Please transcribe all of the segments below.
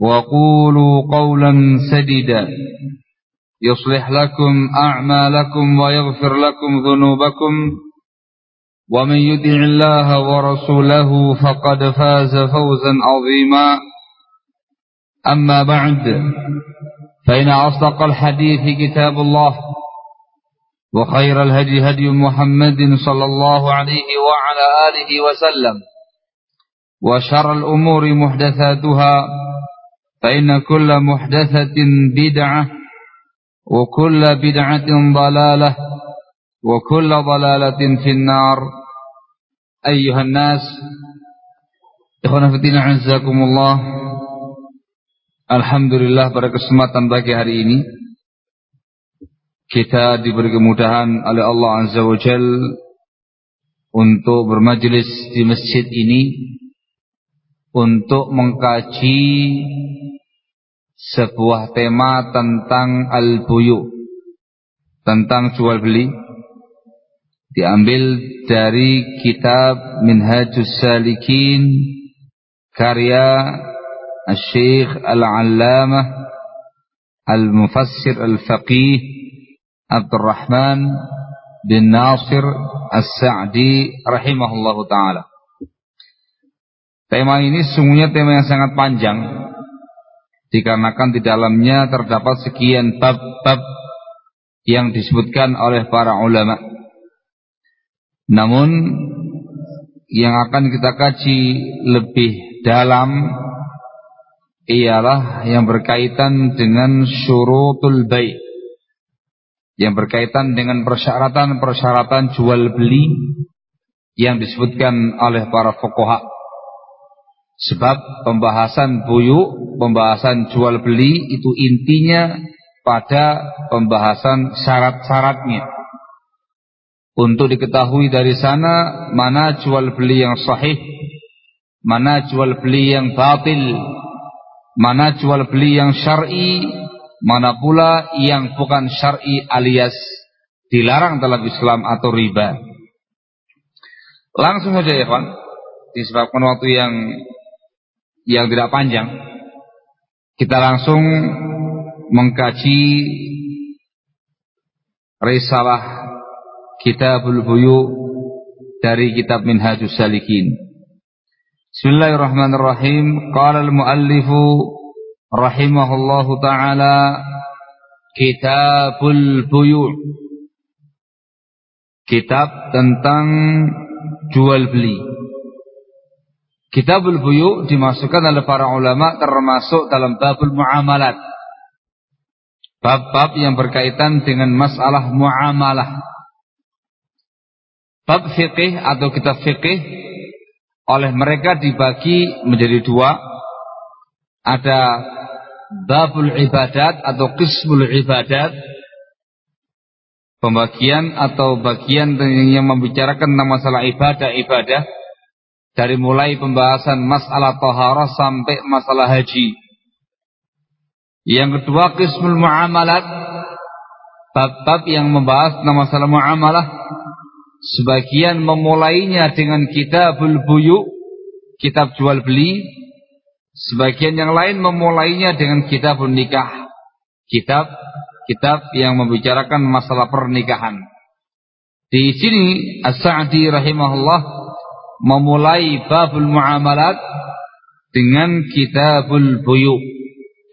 وقولوا قولا سديدا. يصلح لكم أعمالكم ويغفر لكم ذنوبكم. ومن يدع الله ورسوله فقد فاز فوزا عظيما. أما بعد فإن أصدق الحديث كتاب الله وخير الهدي هدي محمد صلى الله عليه وعلى آله وسلم وشر الأمور محدثاتها فإن كل محدثة بدعة وكل بدعة ضلالة وكل ضلالة في النار أيها الناس إخوانا في الدين عزكم الله Alhamdulillah pada kesempatan pagi hari ini kita diberi kemudahan oleh Allah Azza wa Jal untuk bermajlis di masjid ini untuk mengkaji sebuah tema tentang al-buyu tentang jual beli diambil dari kitab Minhajus Salikin karya Al-Syekh Al-Allamah Al-Mufassir Al-Faqih Abdurrahman bin Nasir As-Sa'di rahimahullahu taala. Tema ini sungguhnya tema yang sangat panjang. Dikarenakan di dalamnya terdapat sekian bab-bab yang disebutkan oleh para ulama. Namun yang akan kita kaji lebih dalam ialah yang berkaitan dengan syurutul baik yang berkaitan dengan persyaratan-persyaratan jual beli yang disebutkan oleh para fuqaha Sebab pembahasan buyu, pembahasan jual beli itu intinya pada pembahasan syarat-syaratnya. Untuk diketahui dari sana mana jual beli yang sahih, mana jual beli yang batil, mana jual beli yang syar'i, mana pula yang bukan syar'i alias dilarang dalam Islam atau riba. Langsung saja ya Pak, disebabkan waktu yang yang tidak panjang kita langsung mengkaji risalah Kitabul Buyu dari kitab Minhajus Salikin. Bismillahirrahmanirrahim. Qala al-muallifu rahimahullahu taala Kitabul Buyu. Kitab tentang jual beli Kitabul buyu dimasukkan oleh para ulama termasuk dalam babul muamalat. Bab-bab yang berkaitan dengan masalah muamalah. Bab fikih atau kitab fikih oleh mereka dibagi menjadi dua. Ada babul ibadat atau qismul ibadat. Pembagian atau bagian yang membicarakan tentang masalah ibadah-ibadah dari mulai pembahasan masalah taharah sampai masalah haji. Yang kedua qismul muamalat. Bab-bab yang membahas masalah muamalah. Sebagian memulainya dengan kitabul buyu kitab jual beli. Sebagian yang lain memulainya dengan kitabun nikah. Kitab kitab yang membicarakan masalah pernikahan. Di sini As-Sa'di rahimahullah memulai babul muamalat dengan kitabul buyu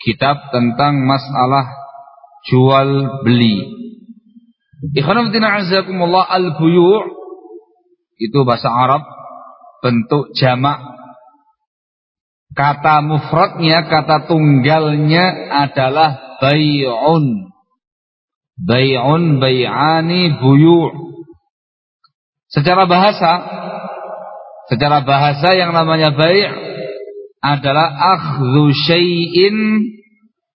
kitab tentang masalah jual beli. Ikhwanuddin azakumullah al-buyu' itu bahasa Arab bentuk jamak. Kata mufradnya kata tunggalnya adalah bay'un. Bay'un bay'ani buyu' Secara bahasa, secara bahasa yang namanya bai' adalah akhdhu syai'in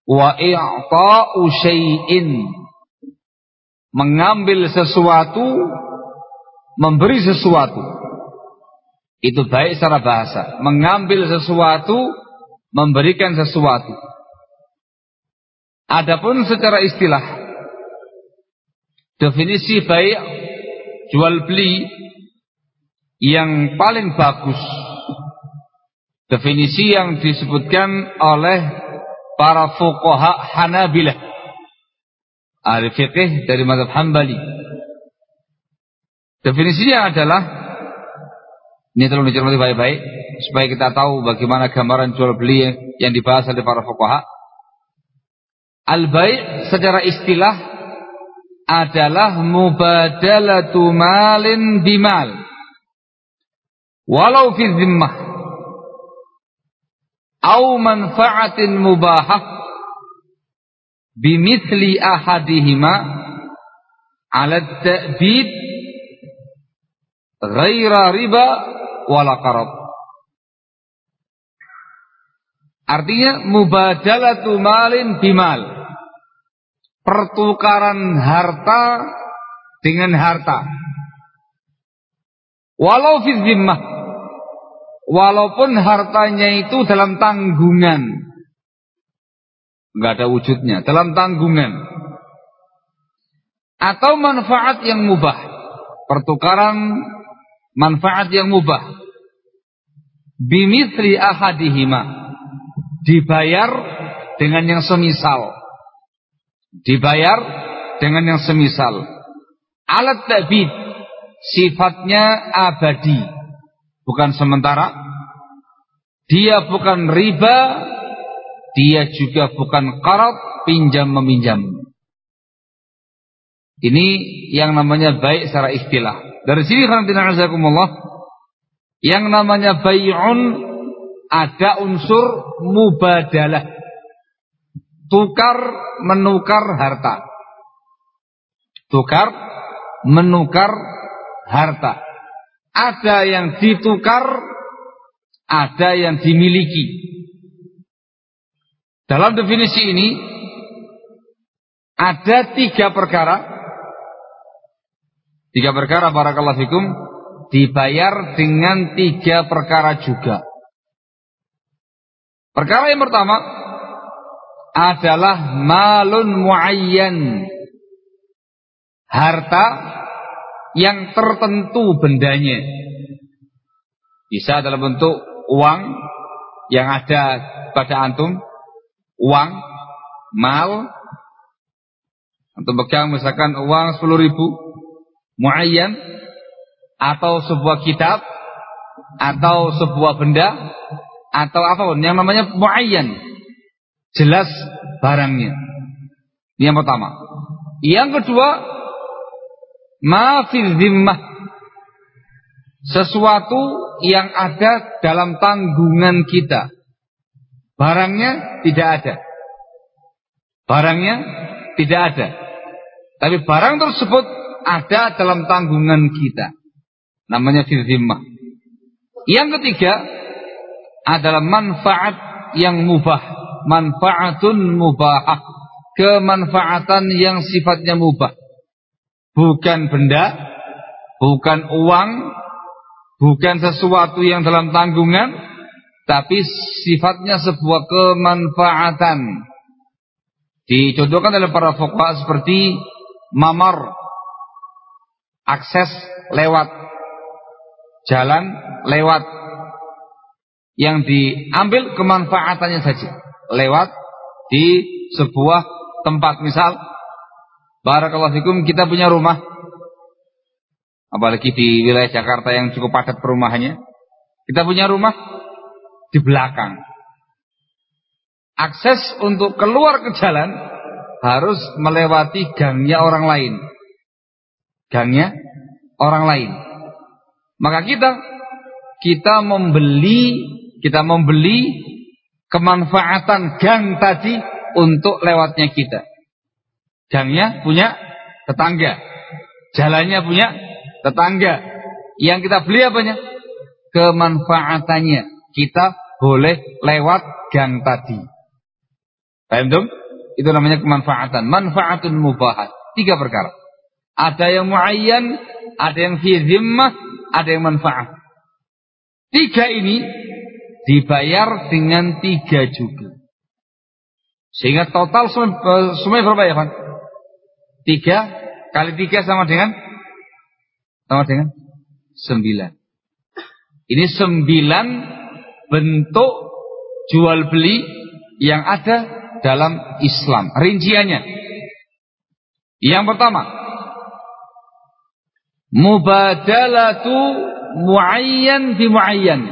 wa i'ta'u syai'in. Mengambil sesuatu, memberi sesuatu. Itu baik secara bahasa. Mengambil sesuatu, memberikan sesuatu. Adapun secara istilah, definisi baik jual beli yang paling bagus definisi yang disebutkan oleh para fuqaha Hanabilah. Ahli fiqih dari mazhab Hambali. Definisinya adalah ini tolong dicermati baik-baik supaya kita tahu bagaimana gambaran jual beli yang dibahas oleh para fuqaha. Al-bai' secara istilah adalah mubadalatu malin bimal walau fi zimmah au manfaatin mubahah bimithli ahadihima ala ta'bid ghaira riba wala qarab artinya mubadalatu malin bimal pertukaran harta dengan harta. Walau fi zimmah. Walaupun hartanya itu dalam tanggungan. Enggak ada wujudnya, dalam tanggungan. Atau manfaat yang mubah. Pertukaran manfaat yang mubah. Bimithri ahadihima. Dibayar dengan yang semisal dibayar dengan yang semisal. Alat tabid sifatnya abadi, bukan sementara. Dia bukan riba, dia juga bukan karat pinjam meminjam. Ini yang namanya baik secara istilah. Dari sini Allah yang namanya bay'un ada unsur mubadalah tukar menukar harta. Tukar menukar harta. Ada yang ditukar, ada yang dimiliki. Dalam definisi ini ada tiga perkara. Tiga perkara barakallahu fikum dibayar dengan tiga perkara juga. Perkara yang pertama adalah malun muayyan. Harta yang tertentu bendanya. Bisa dalam bentuk uang yang ada pada antum, uang, mal, antum pegang misalkan uang 10 ribu, muayyan, atau sebuah kitab, atau sebuah benda, atau apa pun yang namanya muayyan jelas barangnya. Ini yang pertama. Yang kedua, mafil zimmah. Sesuatu yang ada dalam tanggungan kita. Barangnya tidak ada. Barangnya tidak ada. Tapi barang tersebut ada dalam tanggungan kita. Namanya fil zimmah. Yang ketiga adalah manfaat yang mubah manfaatun mubahah kemanfaatan yang sifatnya mubah bukan benda bukan uang bukan sesuatu yang dalam tanggungan tapi sifatnya sebuah kemanfaatan. Dicontohkan oleh para fuqaha seperti mamar akses lewat jalan lewat. Yang diambil kemanfaatannya saja lewat di sebuah tempat. Misal barakallahu fikum kita punya rumah. Apalagi di wilayah Jakarta yang cukup padat perumahannya. Kita punya rumah di belakang. Akses untuk keluar ke jalan harus melewati gangnya orang lain. Gangnya orang lain. Maka kita kita membeli kita membeli kemanfaatan gang tadi untuk lewatnya kita. Gangnya punya tetangga, jalannya punya tetangga. Yang kita beli apanya? Kemanfaatannya. Kita boleh lewat gang tadi. Paham dong? Itu namanya kemanfaatan. Manfaatun mubahat. Tiga perkara. Ada yang muayyan, ada yang fi zimmah, ada yang manfaat. Tiga ini dibayar dengan tiga juga. Sehingga total semua berapa ya Pak? Tiga kali tiga sama dengan sama dengan sembilan. Ini sembilan bentuk jual beli yang ada dalam Islam. Rinciannya. Yang pertama, mubadalatu muayyan bi muayyan.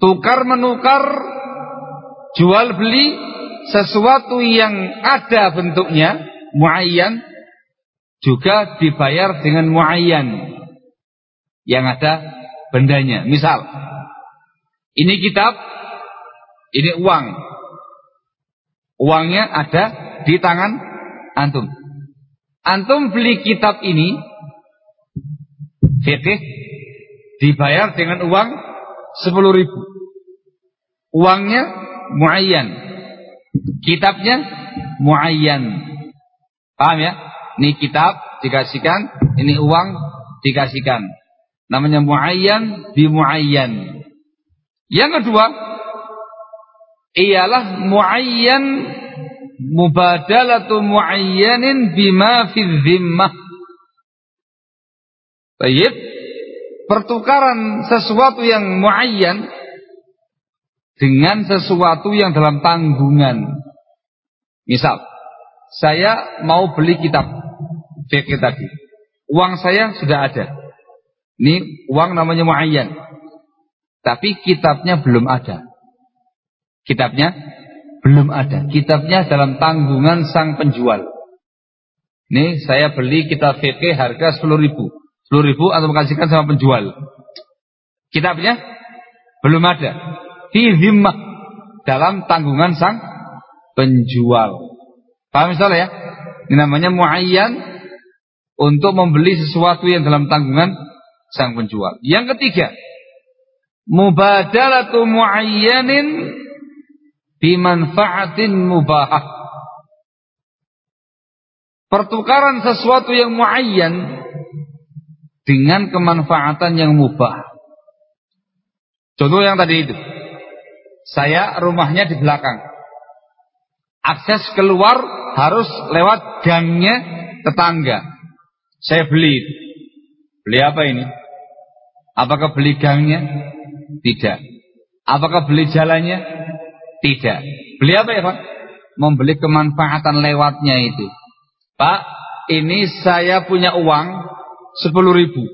Tukar menukar jual beli sesuatu yang ada bentuknya muayyan juga dibayar dengan muayyan yang ada bendanya. Misal ini kitab, ini uang. Uangnya ada di tangan antum. Antum beli kitab ini fikih dibayar dengan uang 10 ribu. Uangnya muayyan. Kitabnya muayyan. Paham ya? Ini kitab dikasihkan, ini uang dikasihkan. Namanya muayyan bi muayyan. Yang kedua ialah muayyan mubadalatu muayyanin bima fi dhimmah. Baik. Pertukaran sesuatu yang muayyan dengan sesuatu yang dalam tanggungan. Misal, saya mau beli kitab fikih tadi. Uang saya sudah ada. Ini uang namanya muayyan. Tapi kitabnya belum ada. Kitabnya belum ada. Kitabnya dalam tanggungan sang penjual. Ini saya beli kitab fikih harga 10 ribu. 10 ribu atau kasihkan sama penjual. Kitabnya belum ada fi zimmah dalam tanggungan sang penjual. Paham misalnya ya? Ini namanya muayyan untuk membeli sesuatu yang dalam tanggungan sang penjual. Yang ketiga, mubadalatu muayyanin bimanfaatin mubahah. Pertukaran sesuatu yang muayyan dengan kemanfaatan yang mubah. Contoh yang tadi itu. Saya rumahnya di belakang. Akses keluar harus lewat gangnya tetangga. Saya beli. Beli apa ini? Apakah beli gangnya? Tidak. Apakah beli jalannya? Tidak. Beli apa ya Pak? Membeli kemanfaatan lewatnya itu. Pak, ini saya punya uang 10 ribu.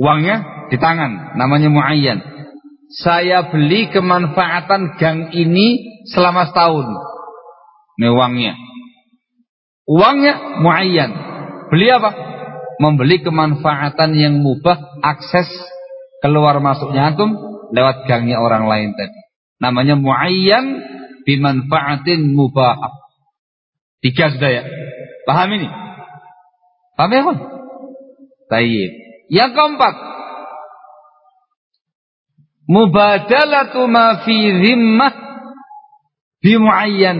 Uangnya di tangan, namanya muayyan saya beli kemanfaatan gang ini selama setahun. Ini uangnya. Uangnya muayyan. Beli apa? Membeli kemanfaatan yang mubah akses keluar masuknya antum lewat gangnya orang lain tadi. Namanya muayyan bimanfaatin mubah. Tiga sudah ya. Paham ini? Paham ya? Baik. Yang keempat, mubadalatu ma fi zimmah bimuayyan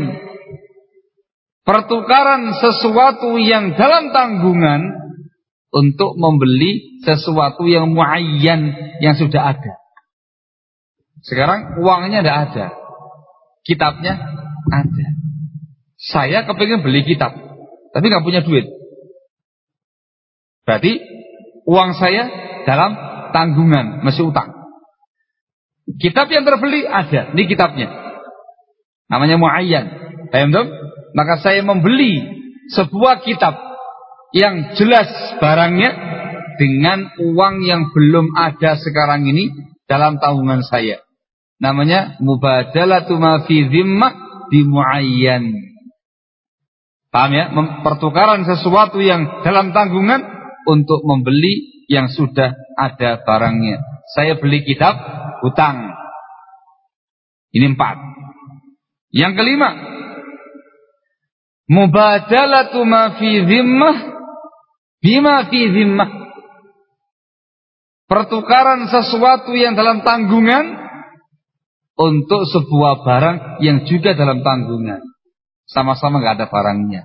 pertukaran sesuatu yang dalam tanggungan untuk membeli sesuatu yang muayyan yang sudah ada sekarang uangnya tidak ada Kitabnya ada. Saya kepingin beli kitab, tapi nggak punya duit. Berarti uang saya dalam tanggungan, masih utang. Kitab yang terbeli ada, ini kitabnya. Namanya muayyan. Paham Maka saya membeli sebuah kitab yang jelas barangnya dengan uang yang belum ada sekarang ini dalam tanggungan saya. Namanya mubadalatu ma fi di muayyan. Paham ya? Pertukaran sesuatu yang dalam tanggungan untuk membeli yang sudah ada barangnya. Saya beli kitab hutang. Ini empat. Yang kelima, mubadalatu ma fi zimmah bima fi zimmah. Pertukaran sesuatu yang dalam tanggungan untuk sebuah barang yang juga dalam tanggungan. Sama-sama nggak ada barangnya.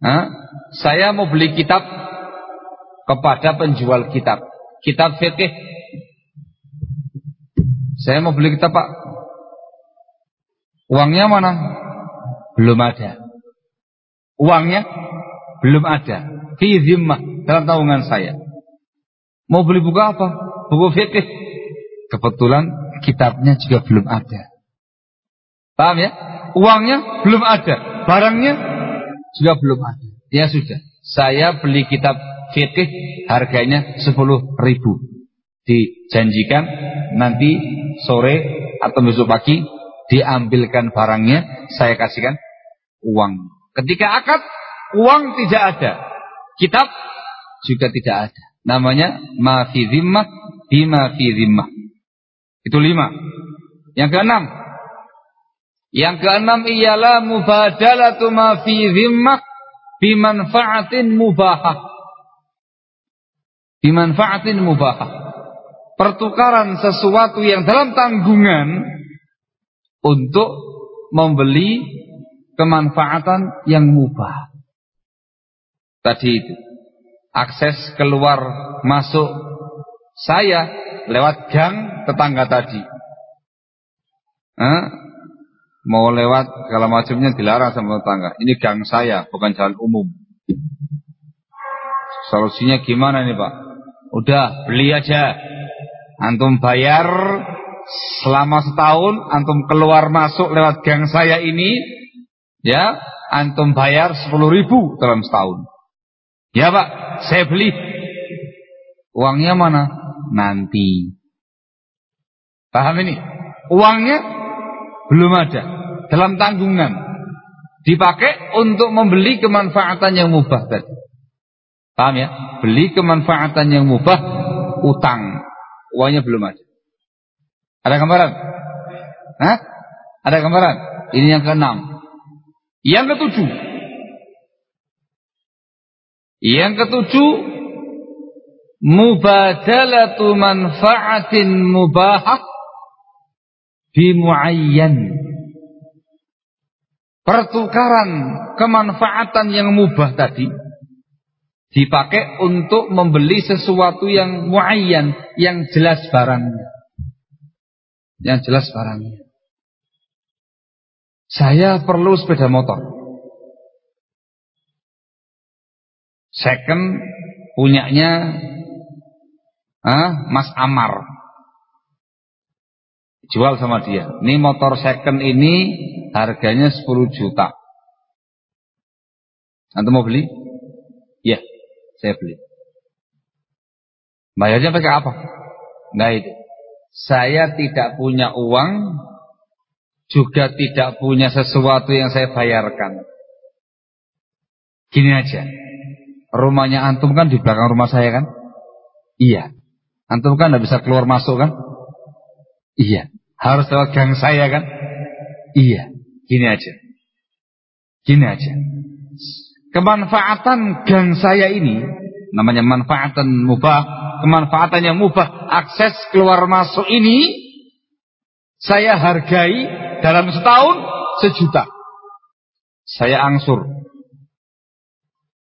Hah? Saya mau beli kitab kepada penjual kitab. Kitab fikih. Saya mau beli kitab Pak. Uangnya mana? Belum ada. Uangnya belum ada. Fi zimmah dalam tanggungan saya. Mau beli buku apa? Buku fikih. Kebetulan kitabnya juga belum ada. Paham ya? Uangnya belum ada. Barangnya juga belum ada. Ya sudah. Saya beli kitab fikih harganya 10 ribu. Dijanjikan nanti sore atau besok pagi diambilkan barangnya, saya kasihkan uang. Ketika akad, uang tidak ada. Kitab juga tidak ada. Namanya ma fi zimmah bima fi zimmah. Itu lima. Yang keenam. Yang keenam ialah mubadalatu ma fi zimmah bimanfaatin mubahah. Bimanfaatin mubahah. Pertukaran sesuatu yang dalam tanggungan untuk membeli kemanfaatan yang mubah. Tadi itu akses keluar masuk saya lewat gang tetangga tadi. Eh? Mau lewat kalau macamnya dilarang sama tetangga. Ini gang saya, bukan jalan umum. Solusinya gimana nih Pak? Udah beli aja. Antum bayar selama setahun, antum keluar masuk lewat gang saya ini, ya, antum bayar sepuluh ribu dalam setahun. Ya Pak, saya beli. Uangnya mana? Nanti. Paham ini? Uangnya belum ada. Dalam tanggungan. Dipakai untuk membeli kemanfaatan yang mubah tadi. Paham ya? Beli kemanfaatan yang mubah, utang. Uangnya belum ada. Ada gambaran? Hah? Ada gambaran? Ini yang keenam. Yang ketujuh. Yang ketujuh, mubadalatu manfaatin mubahah bimuayyan. Pertukaran kemanfaatan yang mubah tadi dipakai untuk membeli sesuatu yang muayyan, yang jelas barangnya. Yang jelas barangnya. Saya perlu sepeda motor. second punyanya ah, Mas Amar. Jual sama dia. Ini motor second ini harganya 10 juta. Anda mau beli? Ya, saya beli. Bayarnya pakai apa? Enggak itu. Saya tidak punya uang, juga tidak punya sesuatu yang saya bayarkan. Gini aja. Rumahnya antum kan di belakang rumah saya kan? Iya. Antum kan tidak bisa keluar masuk kan? Iya. Harus lewat gang saya kan? Iya. Gini aja. Gini aja. Kemanfaatan gang saya ini namanya manfaatan mubah, kemanfaatan yang mubah, akses keluar masuk ini saya hargai dalam setahun sejuta. Saya angsur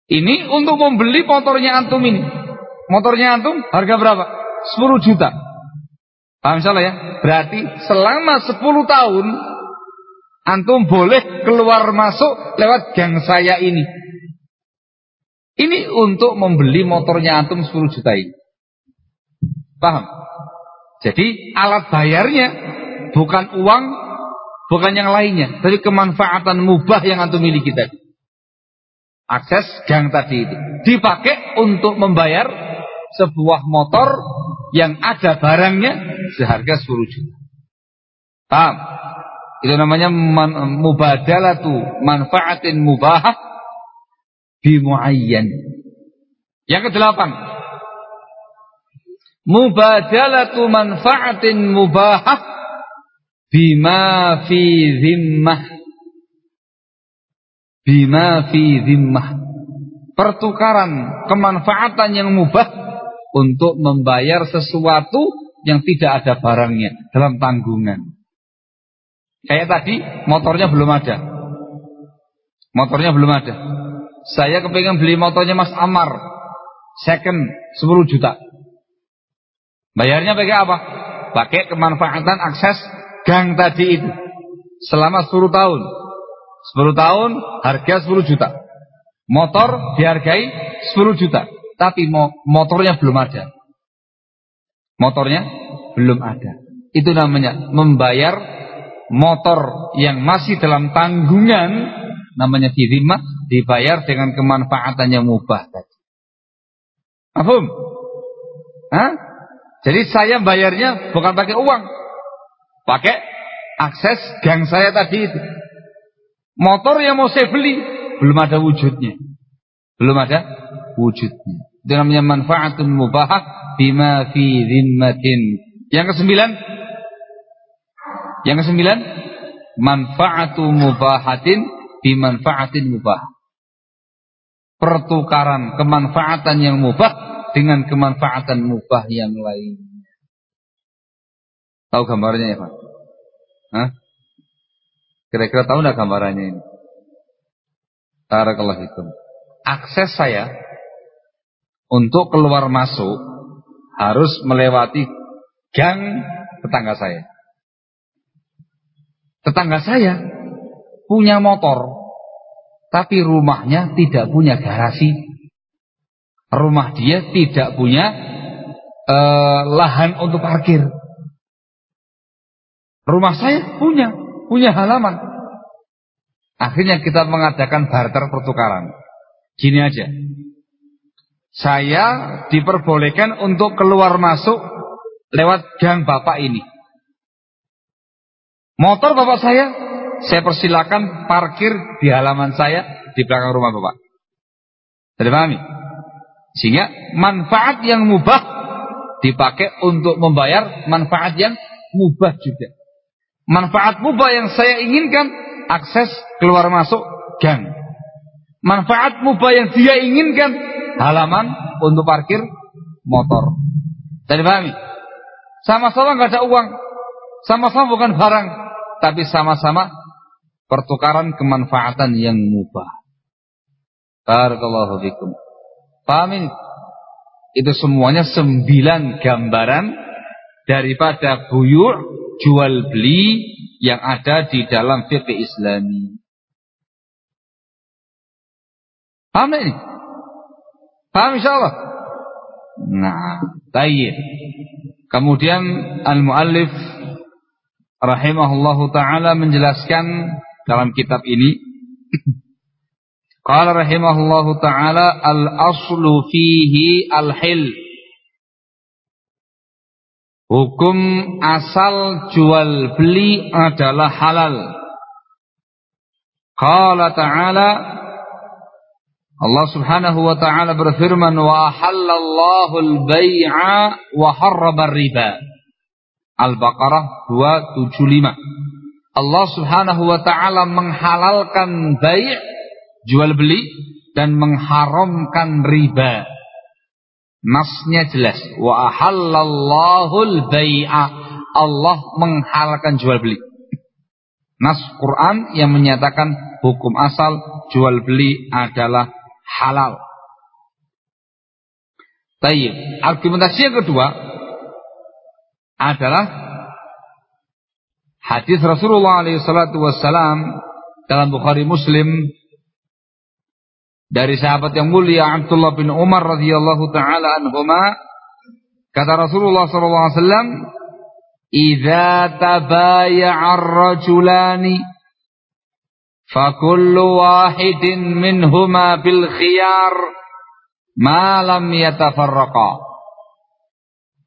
ini untuk membeli motornya antum ini. Motornya antum harga berapa? 10 juta. Paham salah ya? Berarti selama 10 tahun Antum boleh keluar masuk lewat gang saya ini. Ini untuk membeli motornya antum 10 juta ini. Paham? Jadi alat bayarnya bukan uang, bukan yang lainnya. Dari kemanfaatan mubah yang antum miliki tadi. Akses gang tadi itu. Dipakai untuk membayar sebuah motor yang ada barangnya seharga 10 juta. Paham? Itu namanya man, mubadalatu manfaatin mubahah bimuayyan. Yang kedelapan. Mubadalatu manfaatin mubahah bima fi zimmah. Bima fi zimmah. Pertukaran kemanfaatan yang mubah untuk membayar sesuatu yang tidak ada barangnya dalam tanggungan. Kayak tadi motornya belum ada. Motornya belum ada. Saya kepengen beli motornya Mas Amar. Second 10 juta. Bayarnya pakai apa? Pakai kemanfaatan akses gang tadi itu. Selama 10 tahun. 10 tahun harga 10 juta. Motor dihargai 10 juta. Tapi motornya belum ada. Motornya belum ada. Itu namanya membayar motor yang masih dalam tanggungan namanya dirima dibayar dengan kemanfaatan yang mubah tadi. Paham? Hah? Jadi saya bayarnya bukan pakai uang. Pakai akses gang saya tadi itu. Motor yang mau saya beli belum ada wujudnya. Belum ada wujudnya. Itu namanya manfaatun mubahah bima fi zimmatin. Yang kesembilan yang kesembilan, manfaatu mubahatin bimanfaatin mubah. Pertukaran kemanfaatan yang mubah dengan kemanfaatan mubah yang lain. Tahu gambarnya ya Pak? Kira-kira tahu enggak gambarannya ini? Barakallahu fikum. Akses saya untuk keluar masuk harus melewati gang tetangga saya. Tetangga saya punya motor, tapi rumahnya tidak punya garasi. Rumah dia tidak punya eh, lahan untuk parkir. Rumah saya punya, punya halaman. Akhirnya kita mengadakan barter pertukaran. Gini aja. Saya diperbolehkan untuk keluar masuk lewat gang bapak ini. Motor bapak saya, saya persilakan parkir di halaman saya di belakang rumah bapak. Tidak pahami? Sehingga manfaat yang mubah dipakai untuk membayar manfaat yang mubah juga. Manfaat mubah yang saya inginkan akses keluar masuk gang. Manfaat mubah yang dia inginkan halaman untuk parkir motor. Tidak pahami? Sama-sama nggak ada uang, sama-sama bukan barang, tapi sama-sama pertukaran kemanfaatan yang mubah. Barakallahu fikum. Paham? Itu semuanya sembilan gambaran daripada buyur jual beli yang ada di dalam fikih Islami. Paham ini? Paham insyaallah? Nah, tayyib. Kemudian al-muallif rahimahullahu taala menjelaskan dalam kitab ini Qala rahimahullahu taala al-aslu fihi al-hil Hukum asal jual beli adalah halal. Qala ta'ala Allah Subhanahu wa taala berfirman wa halallahu al-bai'a wa harrama riba Al-Baqarah 275. Allah Subhanahu wa taala menghalalkan bai' jual beli dan mengharamkan riba. Nasnya jelas. Wa ahallallahu al-bai'a. Allah menghalalkan jual beli. Nas Quran yang menyatakan hukum asal jual beli adalah halal. Tayyib. Argumentasi yang kedua adalah Hadis Rasulullah SAW dalam Bukhari Muslim dari sahabat yang mulia Abdullah bin Umar radhiyallahu taala anhuma kata Rasulullah sallallahu alaihi wasallam idza tabaya'a ar-rajulani fa kullu wahidin minhuma bil khiyar ma lam yatafarraqa.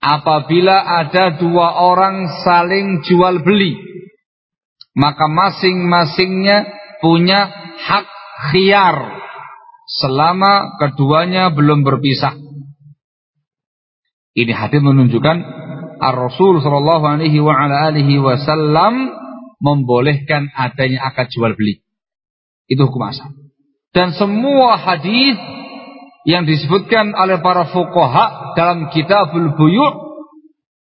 Apabila ada dua orang saling jual beli maka masing-masingnya punya hak khiyar selama keduanya belum berpisah. Ini hadis menunjukkan Ar-Rasul sallallahu alaihi wa ala alihi wasallam membolehkan adanya akad jual beli. Itu hukum asal. Dan semua hadis yang disebutkan oleh para fuqaha dalam kitabul buyu'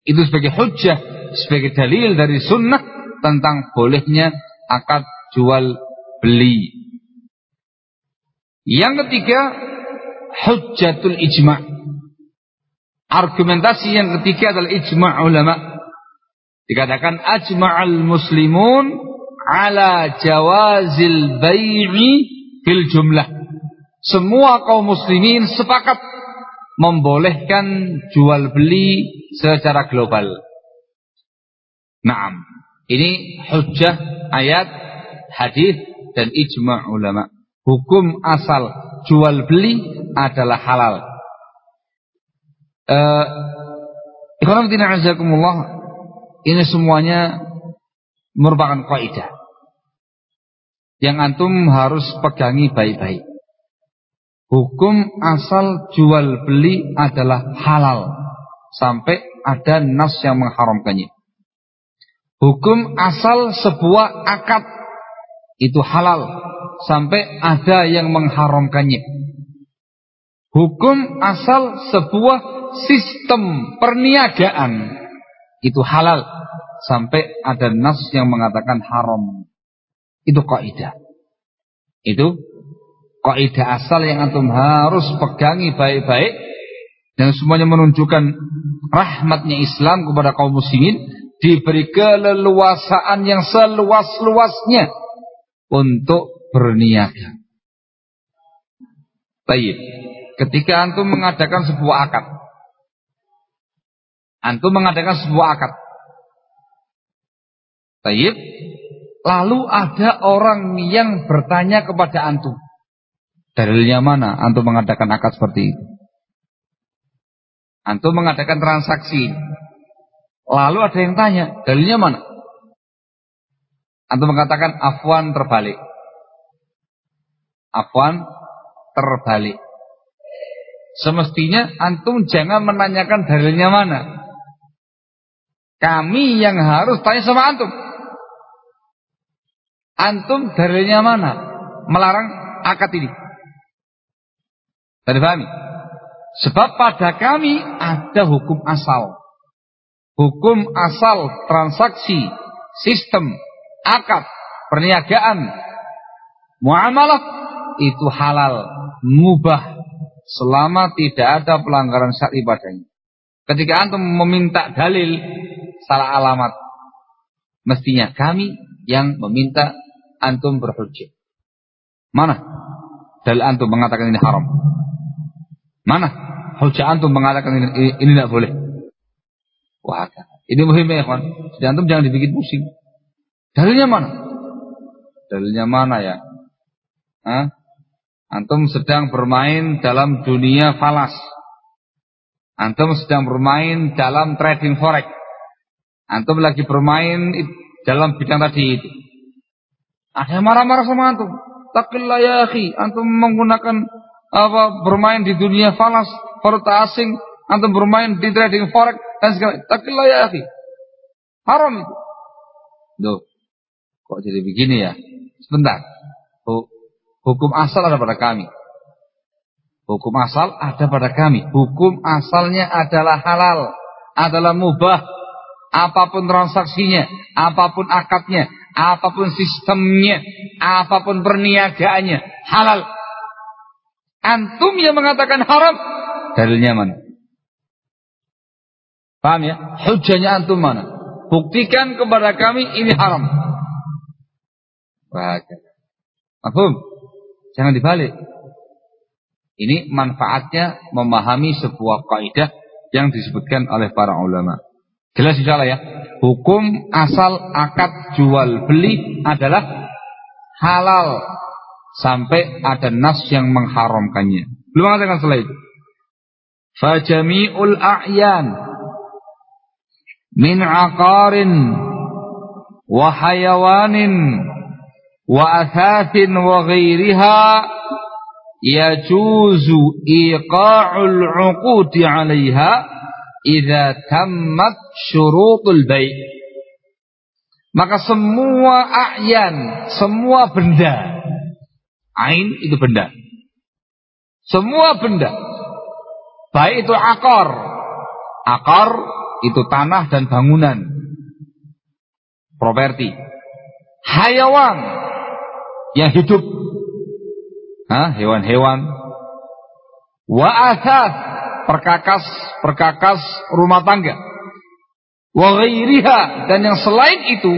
itu sebagai hujjah, sebagai dalil dari sunnah tentang bolehnya akad jual beli. Yang ketiga, hujjatul ijma'. Argumentasi yang ketiga adalah ijma' ulama. Dikatakan ajma'al muslimun ala jawazil bai'i fil jumlah. Semua kaum muslimin sepakat membolehkan jual beli secara global. Naam. Ini hujjah ayat, hadis dan ijma' ulama. Hukum asal jual beli adalah halal. Eh, ini semuanya merupakan kaidah yang antum harus pegangi baik-baik. Hukum asal jual beli adalah halal sampai ada nas yang mengharamkannya. Hukum asal sebuah akad itu halal sampai ada yang mengharamkannya. Hukum asal sebuah sistem perniagaan itu halal sampai ada nas yang mengatakan haram. Itu kaidah. Itu kaidah asal yang antum harus pegangi baik-baik dan semuanya menunjukkan rahmatnya Islam kepada kaum muslimin diberi keleluasaan yang seluas-luasnya untuk berniaga. Baik. Ketika antum mengadakan sebuah akad. Antum mengadakan sebuah akad. Baik. Lalu ada orang yang bertanya kepada antum. Dalilnya mana antum mengadakan akad seperti itu? Antum mengadakan transaksi. Lalu ada yang tanya, dalilnya mana? Antum mengatakan afwan terbalik. Afwan terbalik. Semestinya antum jangan menanyakan dalilnya mana. Kami yang harus tanya sama antum. Antum dalilnya mana? Melarang akad ini. Tadi? Sebab pada kami ada hukum asal. Hukum asal transaksi, sistem, akad, perniagaan, muamalah itu halal, mubah selama tidak ada pelanggaran syar'i padanya. Ketika antum meminta dalil salah alamat, mestinya kami yang meminta antum berhujjah. Mana dalil antum mengatakan ini haram? Mana hujjah antum mengatakan ini, tidak boleh? Wah, ini muhim ya kawan. Jadi antum jangan dibikin pusing. Dalilnya mana? Dalilnya mana ya? Hah? Antum sedang bermain dalam dunia falas. Antum sedang bermain dalam trading forex. Antum lagi bermain dalam bidang tadi itu. Ada marah-marah sama antum. Takillah ya akhi. Antum menggunakan apa bermain di dunia falas, valuta asing, antum bermain di trading forex dan segala. Takillah ya akhi. Haram itu. Duh. Kok jadi begini ya? Sebentar. Hukum asal ada pada kami. Hukum asal ada pada kami. Hukum asalnya adalah halal, adalah mubah. Apa pun transaksinya, apa pun akadnya, apa pun sistemnya, apa pun perniagaannya, halal. Antum yang mengatakan haram, dalilnya mana? Paham ya? Hujahnya antum mana? Buktikan kepada kami ini haram. Bahagia. Mahfum. Jangan dibalik. Ini manfaatnya memahami sebuah kaidah yang disebutkan oleh para ulama. Jelas insyaallah ya. Hukum asal akad jual beli adalah halal sampai ada nas yang mengharamkannya. Belum mengatakan setelah itu. Fajami'ul a'yan min aqarin wa hayawanin wa athathin wa ghairiha yajuzu iqa'ul 'uqudi 'alayha idza tammat syurutul bai' maka semua a'yan semua benda ain itu benda. Semua benda baik itu akor akor itu tanah dan bangunan. Properti. Hayawan yang hidup. Hewan-hewan. Wa asas perkakas perkakas rumah tangga. Wa ghairiha dan yang selain itu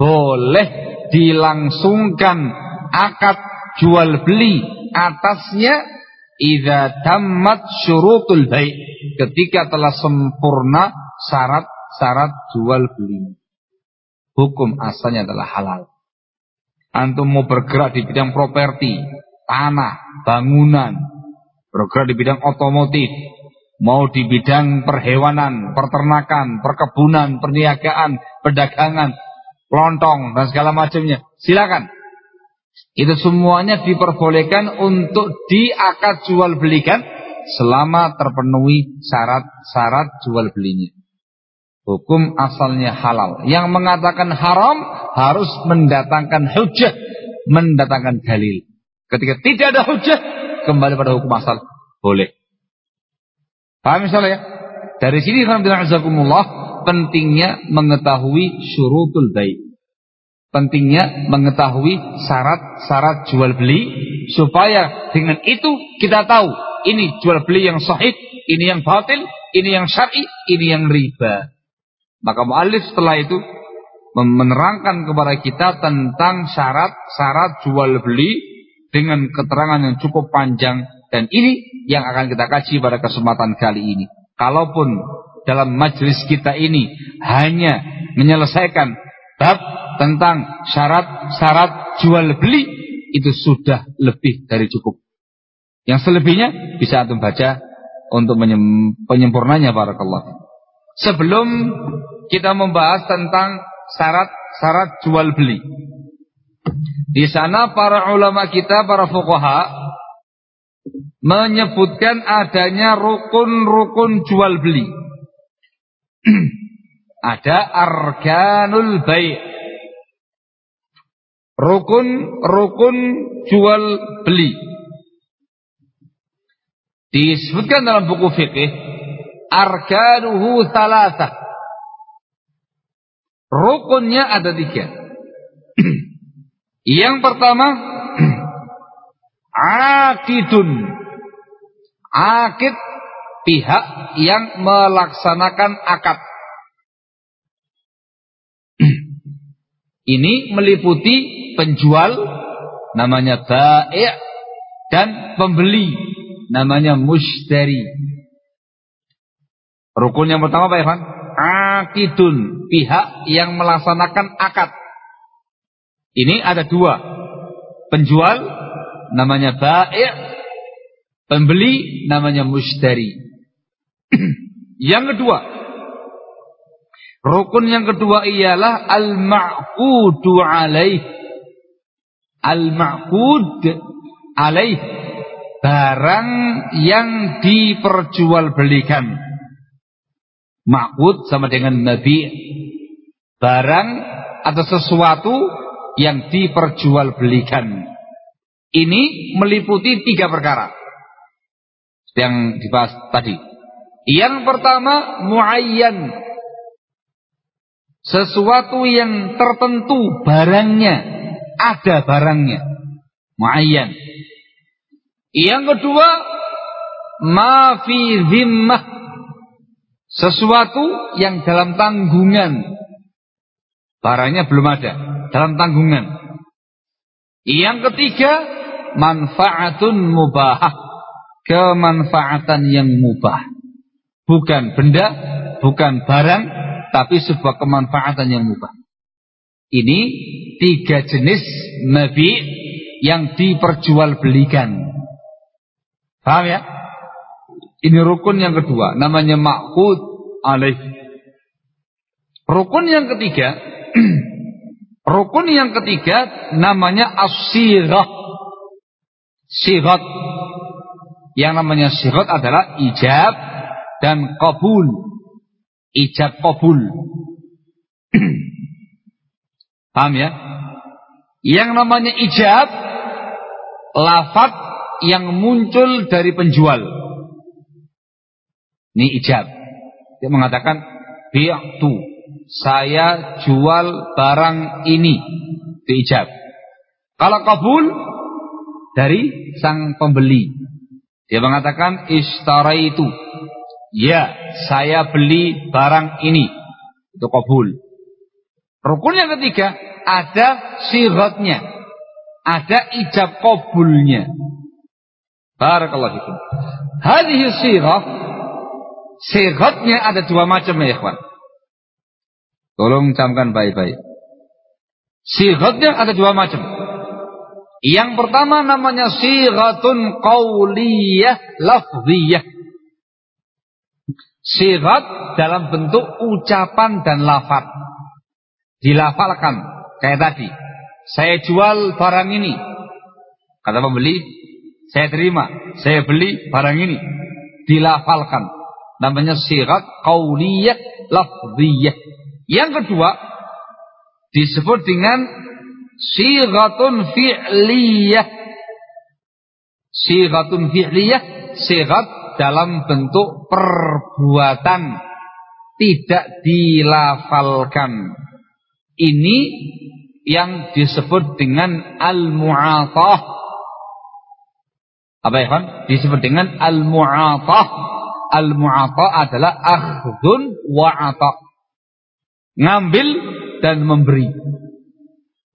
boleh dilangsungkan akad jual beli atasnya idza tammat syurutul bai ketika telah sempurna syarat-syarat jual beli hukum asalnya adalah halal Antum mau bergerak di bidang properti, tanah, bangunan, bergerak di bidang otomotif, mau di bidang perhewanan, peternakan, perkebunan, perniagaan, perdagangan, lontong dan segala macamnya. Silakan. Itu semuanya diperbolehkan untuk diakad jual belikan selama terpenuhi syarat-syarat jual belinya. Hukum asalnya halal. Yang mengatakan haram harus mendatangkan hujah, mendatangkan dalil. Ketika tidak ada hujah, kembali pada hukum asal. Boleh. Paham misalnya ya? Dari sini alhamdulillah pentingnya mengetahui syurutul baik. Pentingnya mengetahui syarat-syarat jual beli supaya dengan itu kita tahu ini jual beli yang sahih, ini yang batil, ini yang syar'i, ini yang riba. Maka mu'alif setelah itu menerangkan kepada kita tentang syarat-syarat jual beli dengan keterangan yang cukup panjang dan ini yang akan kita kaji pada kesempatan kali ini. Kalaupun dalam majelis kita ini hanya menyelesaikan bab tentang syarat-syarat jual beli itu sudah lebih dari cukup. Yang selebihnya bisa antum baca untuk penyempurnanya barakallah. Sebelum kita membahas tentang syarat-syarat jual beli. Di sana para ulama kita, para fuqaha menyebutkan adanya rukun-rukun jual beli. Ada arkanul bai'. Rukun-rukun jual beli. Disebutkan dalam buku fikih arkanuhu thalatha. Rukunnya ada tiga. Yang pertama, akidun. Akid pihak yang melaksanakan akad. Ini meliputi penjual namanya ba'i' dan pembeli namanya mushtari. Rukun yang pertama Pak Evan, akidun, pihak yang melaksanakan akad. Ini ada dua. Penjual namanya ba'i', pembeli namanya mushtari. yang kedua, rukun yang kedua ialah al-ma'qudu alaih. Al-ma'qud alaih barang yang diperjualbelikan Ma'bud sama dengan nabi barang atau sesuatu yang diperjualbelikan. Ini meliputi tiga perkara yang dibahas tadi. Yang pertama muayyan sesuatu yang tertentu barangnya ada barangnya muayyan. Yang kedua ma fi zimmah Sesuatu yang dalam tanggungan. Barangnya belum ada. Dalam tanggungan. Yang ketiga, manfaatun mubahah. Kemanfaatan yang mubah. Bukan benda, bukan barang, tapi sebuah kemanfaatan yang mubah. Ini tiga jenis nabi yang diperjualbelikan. Paham ya? Ini rukun yang kedua, namanya ma'hud alaih. Rukun yang ketiga, rukun yang ketiga namanya as-sirah. Sirat. Yang namanya sirat adalah ijab dan kabul. Ijab kabul. Paham ya? Yang namanya ijab lafaz yang muncul dari penjual. Ini ijab. Dia mengatakan bi'tu. Saya jual barang ini. Itu ijab. Kalau kabul dari sang pembeli. Dia mengatakan itu. Ya, saya beli barang ini. Itu kabul. Rukun yang ketiga ada siratnya. Ada ijab kabulnya. Barakallahu fikum. Hadhihi sirah Sigatnya ada dua macam ya ikhwan. Tolong camkan baik-baik. Sigatnya ada dua macam. Yang pertama namanya sigatun qauliyah lafziyah. Sigat dalam bentuk ucapan dan lafaz. Dilafalkan kayak tadi. Saya jual barang ini. Kata pembeli, saya terima, saya beli barang ini. Dilafalkan namanya sirat qauliyah lafziyah. Yang kedua disebut dengan siratun fi'liyah. Siratun fi'liyah, sirat dalam bentuk perbuatan tidak dilafalkan. Ini yang disebut dengan al-mu'atah. Apa ya? Disebut dengan al-mu'atah Al-mu'ata adalah akhdun wa'ata. Ngambil dan memberi.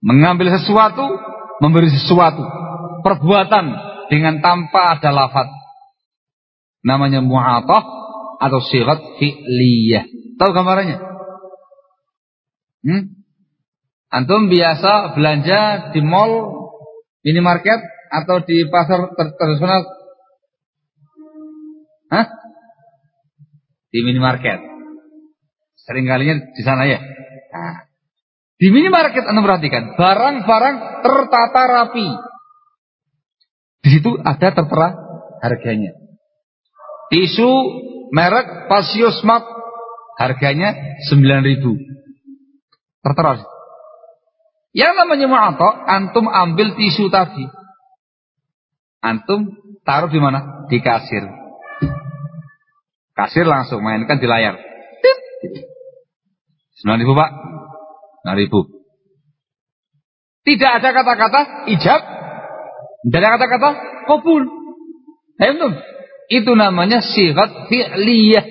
Mengambil sesuatu, memberi sesuatu. Perbuatan dengan tanpa ada lafad. Namanya mu'atah atau sirat fi'liyah. Tahu gambarannya? Hmm? Antum biasa belanja di mall, minimarket atau di pasar tradisional? Hah? di minimarket. Seringkalinya di sana ya. Nah, di minimarket Anda perhatikan, barang-barang tertata rapi. Di situ ada tertera harganya. Tisu merek Pasiosmart harganya 9000. Tertera. Yang namanya mu'atok, antum ambil tisu tadi. Antum taruh di mana? Di kasir. Kasir langsung mainkan di layar. Sembilan ribu pak. Sembilan ribu. Tidak ada kata-kata ijab. Tidak ada kata-kata kabul. Itu, itu namanya sirat fi'liyah.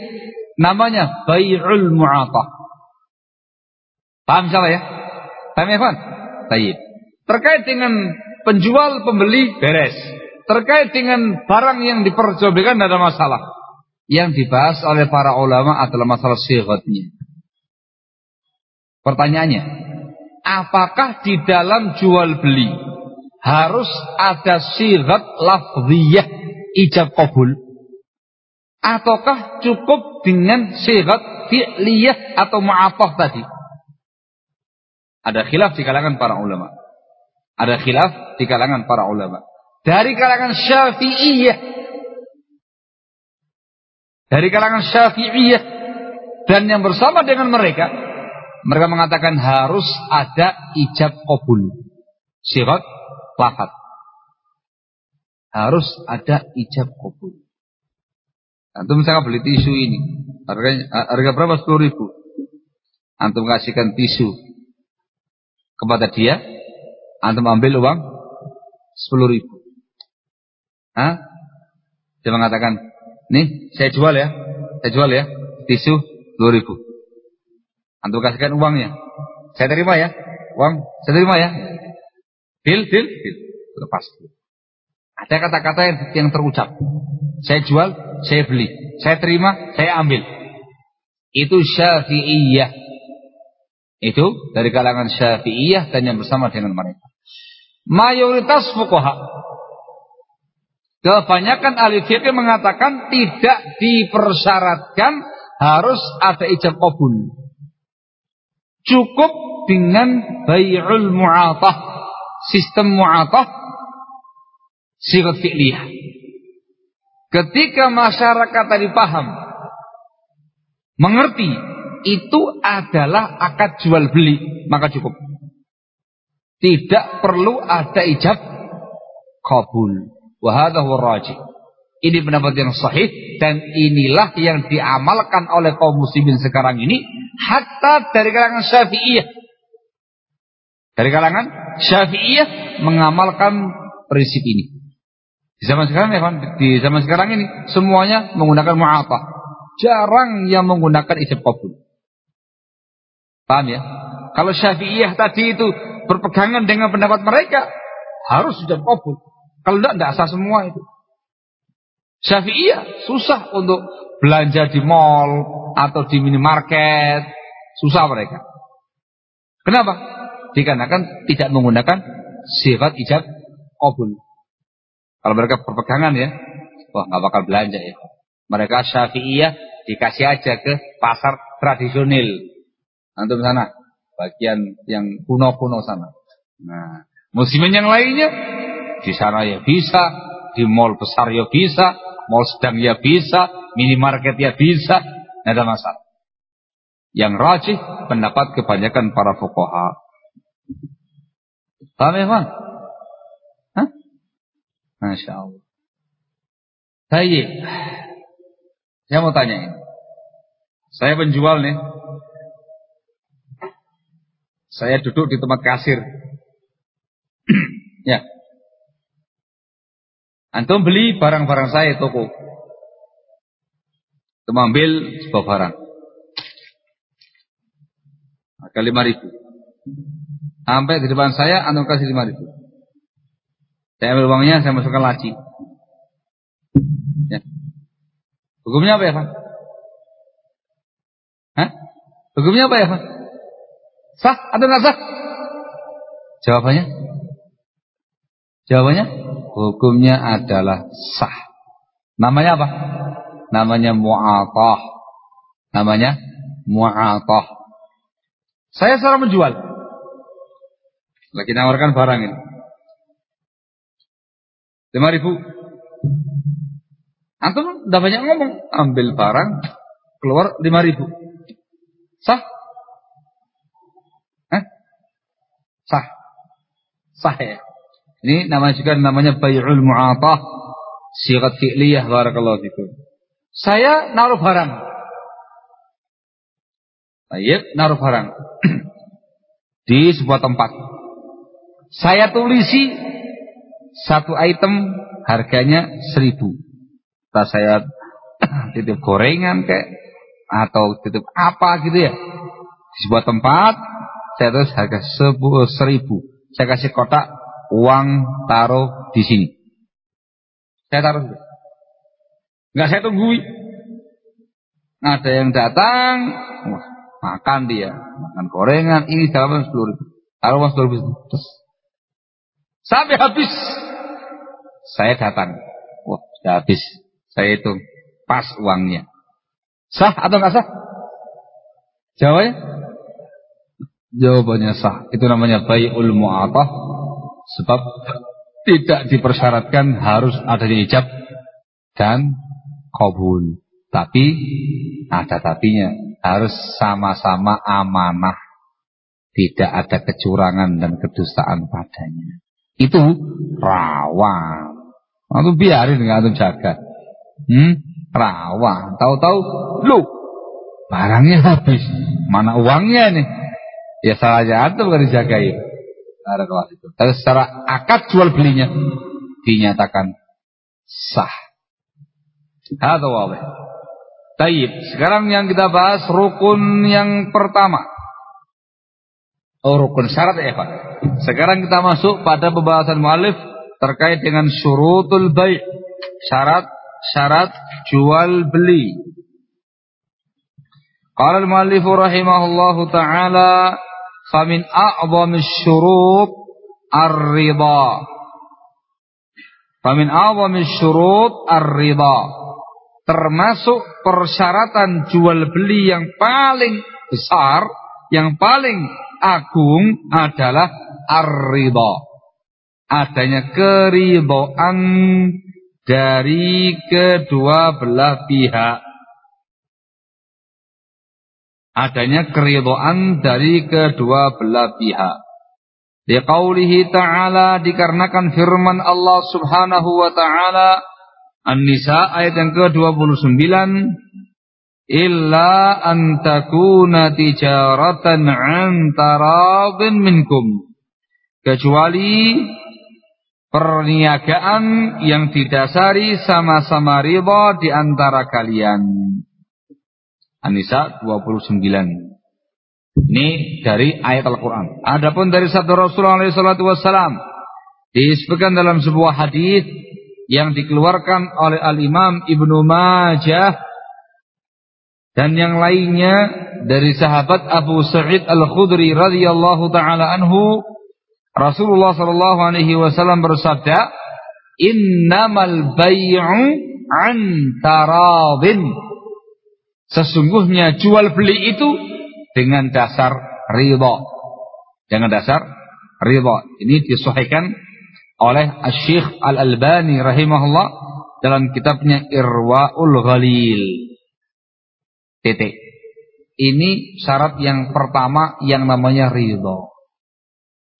Namanya bay'ul mu'atah. Paham salah ya? Paham ya Pak? Baik. Terkait dengan penjual pembeli beres. Terkait dengan barang yang diperjualbelikan ada masalah yang dibahas oleh para ulama adalah masalah syiratnya. Pertanyaannya, apakah di dalam jual beli harus ada syirat lafziyah ijab kabul? Ataukah cukup dengan syirat fi'liyah atau ma'afah tadi? Ada khilaf di kalangan para ulama. Ada khilaf di kalangan para ulama. Dari kalangan syafi'iyah. Dari kalangan Syafi'iyah. Dan yang bersama dengan mereka mereka mengatakan harus ada ijab kabul sirat lafat harus ada ijab kabul antum misalnya beli tisu ini. Harganya harga berapa? 10 ribu. Antum kasihkan tisu kepada dia antum ambil uang 10 ribu Hah? dia mengatakan Nih, saya jual ya. Saya jual ya. tisu 2000. Antum kasihkan uangnya. Saya terima ya. Uang, saya terima ya. Deal, deal, deal. Lepas. Ada kata-kata yang, yang terucap. Saya jual, saya beli. Saya terima, saya ambil. Itu syafi'iyah. Itu dari kalangan syafi'iyah dan yang bersama dengan mereka. Mayoritas fukoha. Kebanyakan ahli fikih mengatakan tidak dipersyaratkan harus ada ijab kabul. Cukup dengan bay'ul mu'atah. Sistem mu'atah. Sirat fi'liyah. Ketika masyarakat tadi paham. Mengerti. Itu adalah akad jual beli. Maka cukup. Tidak perlu ada ijab kabul. Ini pendapat yang sahih dan inilah yang diamalkan oleh kaum muslimin sekarang ini hatta dari kalangan Syafi'iyah. Dari kalangan Syafi'iyah mengamalkan prinsip ini. Di zaman sekarang ya kan, di zaman sekarang ini semuanya menggunakan mu'atah. Jarang yang menggunakan ijab kabul. Paham ya? Kalau Syafi'iyah tadi itu berpegangan dengan pendapat mereka, harus ijab kabul. Kalau tidak, tidak sah semua itu. Syafi'iyah susah untuk belanja di mall atau di minimarket. Susah mereka. Kenapa? Dikarenakan tidak menggunakan sifat ijab kabul. Kalau mereka berpegangan ya, wah nggak bakal belanja ya. Mereka Syafi'iyah dikasih aja ke pasar tradisional. Antum sana, bagian yang kuno-kuno sana. Nah, muslimin yang lainnya di sana ya bisa, di mall besar ya bisa, mall sedang ya bisa, minimarket ya bisa, tidak ada masalah. Yang rajih pendapat kebanyakan para fuqaha. Paham ya, Bang? Hah? Masya Allah. Baik. Saya mau tanya ini. Saya penjual nih. Saya duduk di tempat kasir. ya. Antum beli barang-barang saya toko. Antum ambil sebuah barang. Harga lima ribu. Sampai di depan saya, antum kasih lima ribu. Saya ambil uangnya, saya masukkan laci. Ya. Hukumnya apa ya, Pak? Hah? Hukumnya apa ya, Pak? Sah atau nggak sah? Jawabannya? Jawabannya? hukumnya adalah sah. Namanya apa? Namanya mu'atah. Namanya mu'atah. Saya seorang menjual. Lagi nawarkan barang ini. Lima ribu. Antum udah banyak ngomong. Ambil barang, keluar lima ribu. Sah? Hah? Sah. Sah ya. Ini namanya juga namanya bay'ul mu'atah. Sigat fi'liyah barakallahu fikum. Saya naruh barang. Baik, naruh barang. Di sebuah tempat. Saya tulisi satu item harganya seribu. Entah saya titip gorengan kayak atau titip apa gitu ya. Di sebuah tempat saya tulis harga seribu. Saya kasih kotak uang taruh di sini. Saya taruh. Enggak saya tungguin. Ada yang datang, wah, makan dia, makan gorengan, ini dalam sepuluh ribu. Taruh uang sepuluh ribu. Terus. Sampai habis. Saya datang. Wah, sudah habis. Saya hitung. Pas uangnya. Sah atau enggak sah? Jawabannya? Jawabannya sah. Itu namanya bayi'ul mu'atah Sebab tidak dipersyaratkan harus ada ijab dan kabul. Tapi ada tapinya. Harus sama-sama amanah. Tidak ada kecurangan dan kedustaan padanya. Itu rawan. Itu biarin nggak tuh jaga. Hmm? Rawan. Tahu-tahu lu barangnya habis. Mana uangnya nih? Ya salah aja antum kan dijagain. Barakallahu itu. Tapi secara akad jual belinya dinyatakan sah. Hadza wadih. Taib. Sekarang yang kita bahas rukun yang pertama. Oh rukun syarat ya Pak. Sekarang kita masuk pada pembahasan mu'alif terkait dengan syurutul baik. Syarat-syarat jual beli. Qala al-mu'allif rahimahullahu taala famin a'zamis syurut ar-ridha. Famin a'zamis syurut ar-ridha termasuk persyaratan jual beli yang paling besar, yang paling agung adalah ar-ridha. Adanya keridhaan dari kedua belah pihak. Adanya keridhaan dari kedua belah pihak. Liqaulihi ta'ala dikarenakan firman Allah Subhanahu wa ta'ala An-Nisa ayat yang ke-29 illa an takuna tijaratan an taradin minkum kecuali perniagaan yang didasari sama-sama riba di antara kalian. An-Nisa 29. Ini dari ayat Al-Qur'an. Adapun dari sabda Rasulullah SAW disebutkan dalam sebuah hadis yang dikeluarkan oleh Al-Imam Ibnu Majah dan yang lainnya dari sahabat Abu Sa'id Al-Khudri radhiyallahu taala anhu Rasulullah sallallahu alaihi wasallam bersabda innamal bay'u an taradin sesungguhnya jual beli itu dengan dasar ridha dengan dasar ridha ini disahihkan oleh Syekh Al-Albani rahimahullah dalam kitabnya Irwaul Ghalil. Titik. Ini syarat yang pertama yang namanya ridho.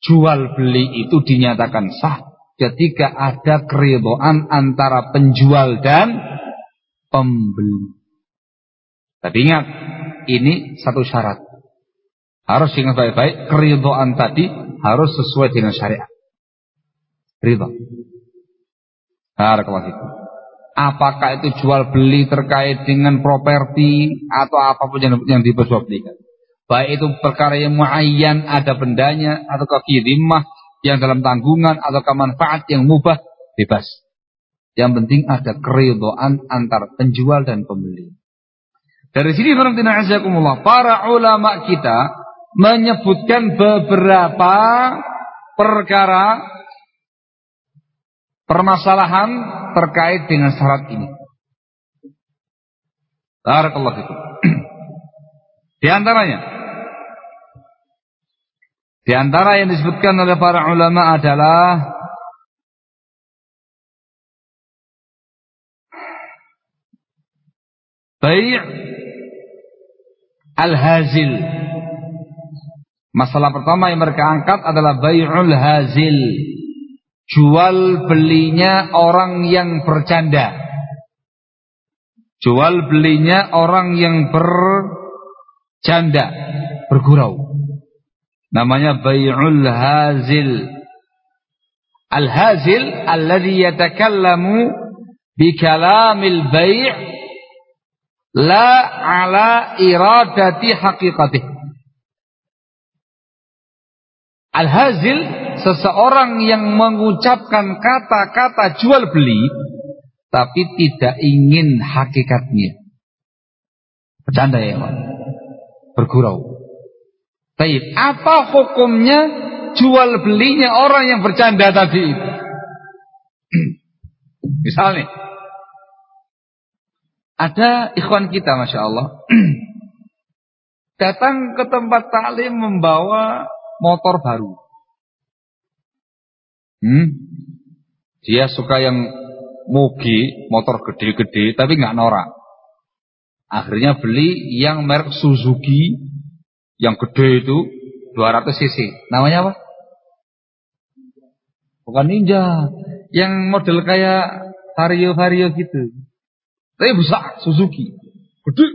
Jual beli itu dinyatakan sah ketika ada keridhaan antara penjual dan pembeli. Tapi ingat, ini satu syarat. Harus ingat baik-baik, keridhaan tadi harus sesuai dengan syariat ridha. Barakallahu Apakah itu jual beli terkait dengan properti atau apa pun yang, yang diperjualbelikan. Baik itu perkara yang muayyan ada bendanya atau kekidimah yang dalam tanggungan atau manfaat yang mubah bebas. Yang penting ada keridhaan antar penjual dan pembeli. Dari sini para ulama kita menyebutkan beberapa perkara permasalahan terkait dengan syarat ini. Barakallahu fikum. Di antaranya di antara yang disebutkan oleh para ulama adalah bai' al-hazil. Masalah pertama yang mereka angkat adalah bai'ul hazil jual belinya orang yang bercanda. Jual belinya orang yang bercanda, bergurau. Namanya bai'ul hazil. Al-hazil alladhi yatakallamu bi kalamil bai' la ala iradati haqiqatih. Al-hazil seseorang yang mengucapkan kata-kata jual beli tapi tidak ingin hakikatnya. Bercanda ya, Pak. Bergurau. Baik, apa hukumnya jual belinya orang yang bercanda tadi itu? Misalnya, ada ikhwan kita, masya Allah, datang ke tempat taklim membawa motor baru. Hmm? Dia suka yang mugi, motor gede-gede, tapi nggak norak. Akhirnya beli yang merek Suzuki, yang gede itu 200 cc. Namanya apa? Bukan Ninja, yang model kayak Vario-Vario gitu. Tapi besar, Suzuki. Gede.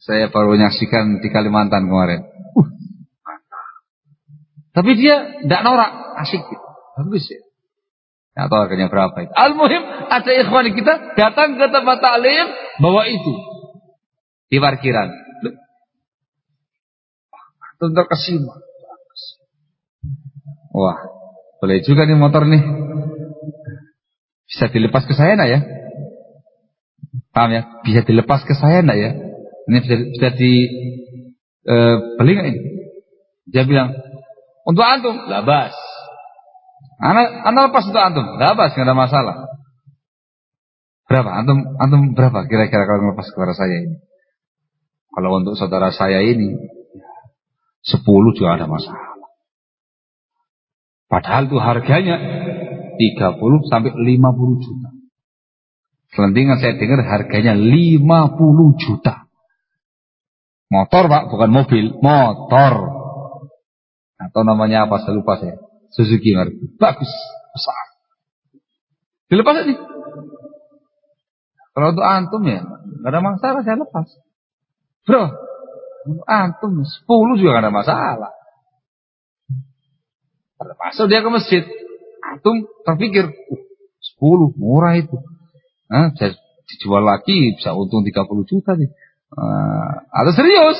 Saya baru menyaksikan di Kalimantan kemarin. Tapi dia tidak norak, asik gitu. Bagus ya. Tidak tahu harganya berapa itu. Al-Muhim ada ikhwan kita datang ke tempat taklim bawa itu di parkiran. Antum terkesima. Wah, boleh juga nih motor nih. Bisa dilepas ke saya nak ya? Paham ya? Bisa dilepas ke saya nak ya? Ini bisa, bisa di e, beli nggak ini? Dia bilang, untuk antum, labas. Anak, anak lepas untuk antum, labas, nggak ada masalah. Berapa? Antum, antum berapa kira-kira kalau lepas kepada saya ini? Kalau untuk saudara saya ini, sepuluh juga ada masalah. Padahal itu harganya 30 sampai 50 juta. Selentingan saya dengar harganya 50 juta. Motor pak, bukan mobil, motor. Atau namanya apa, saya lupa saya. Suzuki ngerti. Bagus, besar. Dilepas aja. Kalau untuk antum ya, nggak ada masalah saya lepas. Bro, antum 10 juga nggak ada masalah. Masuk dia ke masjid. Antum terpikir, uh, 10 murah itu. Nah, dijual lagi bisa untung 30 juta nih. Uh, atau serius.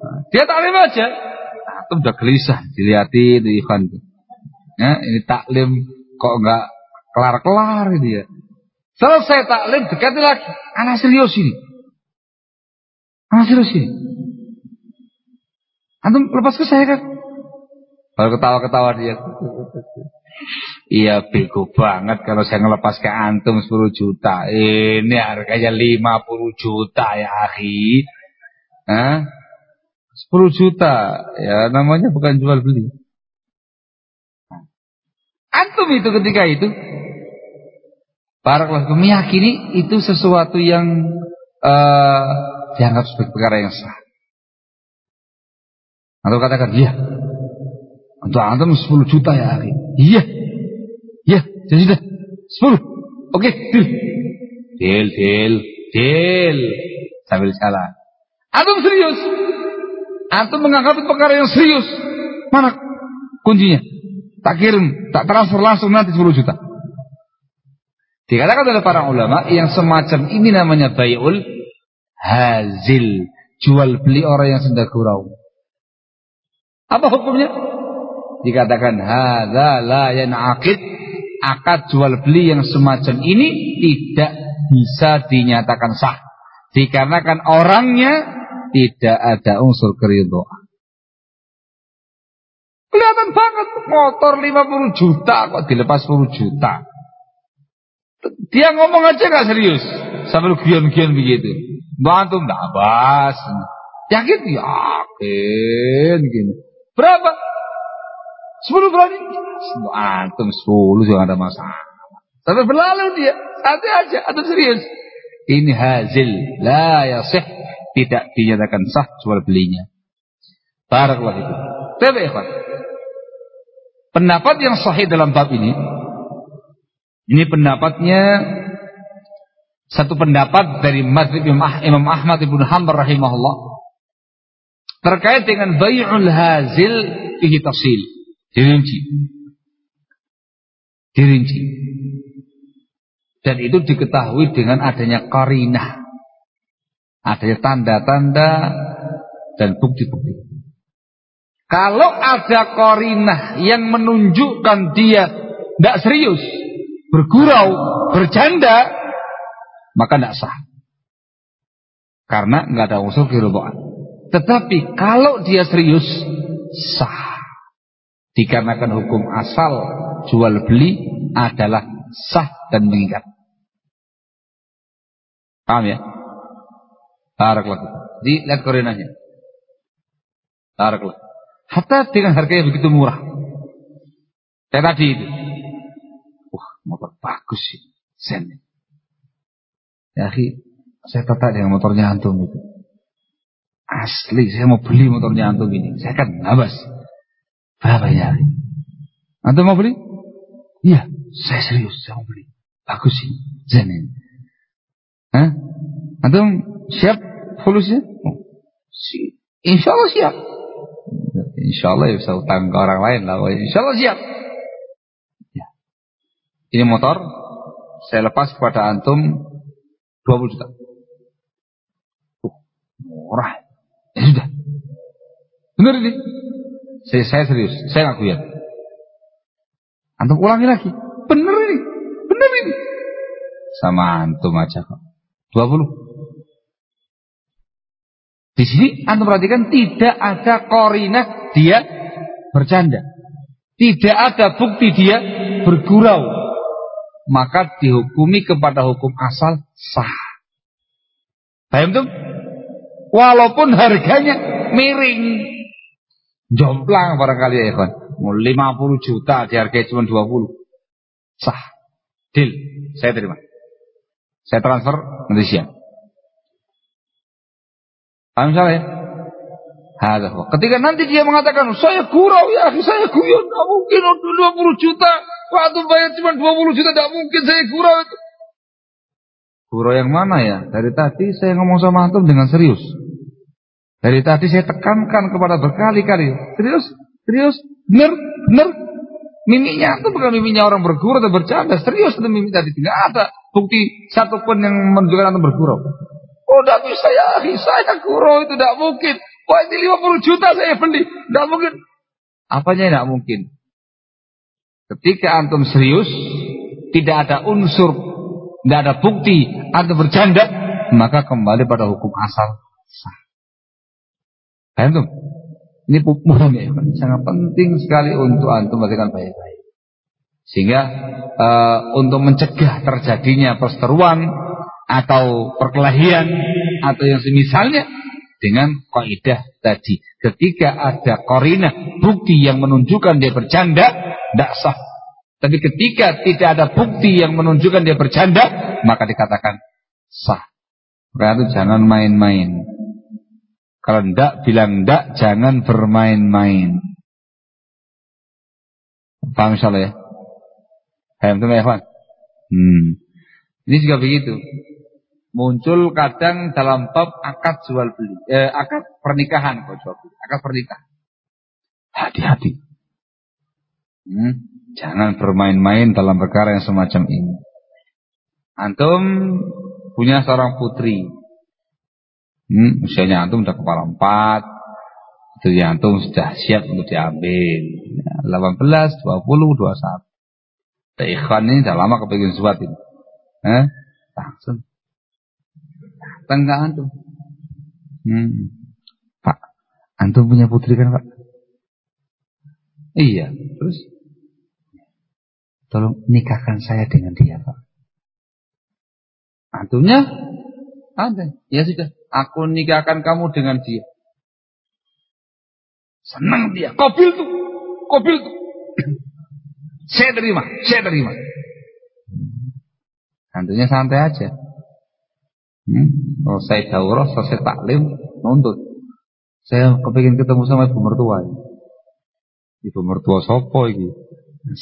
Nah, dia taklim aja. Antum udah gelisah dilihatin di Ivan. Ya, ini taklim kok enggak kelar-kelar ini ya. Selesai taklim dekati lagi. Anak serius ini. Anak serius ini. Antum lepas ke saya kan? Baru ketawa-ketawa dia. Iya bego banget kalau saya ngelepas ke antum 10 juta. Ini harganya 50 juta ya akhi. Hah? 10 juta. Ya namanya bukan jual beli. Antum itu ketika itu. Barakallahu meyakini itu sesuatu yang uh, dianggap sebagai perkara yang sah. Atau katakan, iya untuk antum 10 juta ya akhi. Iya. Iya, jadi sudah 10. Oke, deal. Deal, deal, deal. Sambil jalan. Antum serius. Antum menganggap itu perkara yang serius. Mana kuncinya? Tak kirim, tak transfer langsung nanti 10 juta. Dikatakan oleh para ulama yang semacam ini namanya bayul hazil. Jual beli orang yang sedang gurau. Apa hukumnya? Dikatakan hadza la yanaqid akad jual beli yang semacam ini tidak bisa dinyatakan sah dikarenakan orangnya tidak ada unsur keridhaan. Kelihatan banget motor 50 juta kok dilepas 10 juta. Dia ngomong aja gak serius sambil gion-gion begitu. Bantu nggak bas. Yakin? Yakin gini. Berapa? Sepuluh berani? Antum sepuluh juga ada masalah. Tapi berlalu dia. Santai aja. Atau serius. Ini hazil. La yasih. Tidak dinyatakan sah jual belinya. Barakallah itu. Tapi ikhwan. Pendapat yang sahih dalam bab ini. Ini pendapatnya. Satu pendapat dari Madhib Imam Ahmad ibn Hanbal rahimahullah. Terkait dengan bay'ul hazil fihi tafsil. Dirinci. Dirinci. Dan itu diketahui dengan adanya karinah. Adanya tanda-tanda dan bukti-bukti. Kalau ada korinah yang menunjukkan dia tidak serius, bergurau, bercanda, maka tidak sah. Karena nggak ada unsur kerubuan. Tetapi kalau dia serius, sah. Dikarenakan hukum asal jual beli adalah sah dan mengikat. Paham ya? Barakallah. Di lihat koordinatnya. Barakallah. Hatta dengan harga yang begitu murah. Kayak tadi itu. Wah, motor bagus sih. Zen. Ya, saya tertarik dengan motornya antum itu. Asli, saya mau beli motornya antum ini. Saya kan nabas. Berapa ya? Anda mau beli? Iya, saya serius, saya mau beli. Bagus sih, jamin. Hah? Anda siap fulusnya? Oh. Si, insya Allah siap. Insya Allah ya bisa utang ke orang lain lah. Insya Allah siap. Ya. Ini motor, saya lepas kepada antum 20 juta. Oh, murah. Ya sudah. Benar ini. Saya, saya serius, saya ngaku ya. Antum ulangi lagi. Benar ini. Benar ini. Sama antum aja kok. 20. Di sini antum perhatikan tidak ada korina dia bercanda. Tidak ada bukti dia bergurau. Maka dihukumi kepada hukum asal sah. Paham tuh? Walaupun harganya miring. Jomplang barangkali ya. Mau 50 juta dihargai cuma 20. Sah. Deal. Saya terima. Saya transfer nanti siang. Paham saya? Hadza Ketika nanti dia mengatakan, "Saya gurau ya, saya guyon, tidak mungkin 20 juta. Waktu bayar cuma 20 juta, tidak mungkin saya gurau itu." Gurau yang mana ya? Dari tadi saya ngomong sama antum dengan serius. Dari tadi saya tekankan kepada berkali-kali. Serius? Serius? Benar? Benar? Miminya itu bukan miminya orang bergurau atau bercanda. Serius itu mimi tadi. Tidak ada bukti satupun yang menunjukkan antum bergurau. Oh tidak bisa ya, saya gurau itu tidak mungkin. Wah ini 50 juta saya beli. Tidak mungkin. Apanya tidak mungkin? Ketika antum serius, tidak ada unsur, tidak ada bukti, antum bercanda, maka kembali pada hukum asal sah. Antum, ini muhim ya, sangat penting sekali untuk antum berikan baik-baik. Sehingga uh, untuk mencegah terjadinya perseteruan atau perkelahian atau yang semisalnya dengan kaidah tadi. Ketika ada korina bukti yang menunjukkan dia bercanda, tidak sah. Tapi ketika tidak ada bukti yang menunjukkan dia bercanda, maka dikatakan sah. Itu jangan main-main. Kalau tidak bilang tidak, jangan bermain-main. Paham insyaallah ya? Paham tuh ya, Hmm. Ini juga begitu muncul kadang dalam bab akad jual beli, eh, akad pernikahan kok jual beli, akad pernikahan. Hati-hati. Hmm, jangan bermain-main dalam perkara yang semacam ini. Antum punya seorang putri. Hmm, usianya antum sudah kepala empat. Itu antum sudah siap untuk diambil. Ya, 18, 20, 21. Ikhwan ini sudah lama kepingin sesuatu ini. Eh, langsung Tangga antum. Hmm. Pak, antum punya putri kan pak? Iya, terus tolong nikahkan saya dengan dia pak. Antumnya ada, ya sudah, aku nikahkan kamu dengan dia. Senang dia, kobil tuh, kobil tuh. saya terima, saya terima. Antunya santai aja. Hmm? Selesai daurah, selesai taklim, nuntut. Saya kepingin ketemu sama ibu mertua. Ibu mertua sopo ini.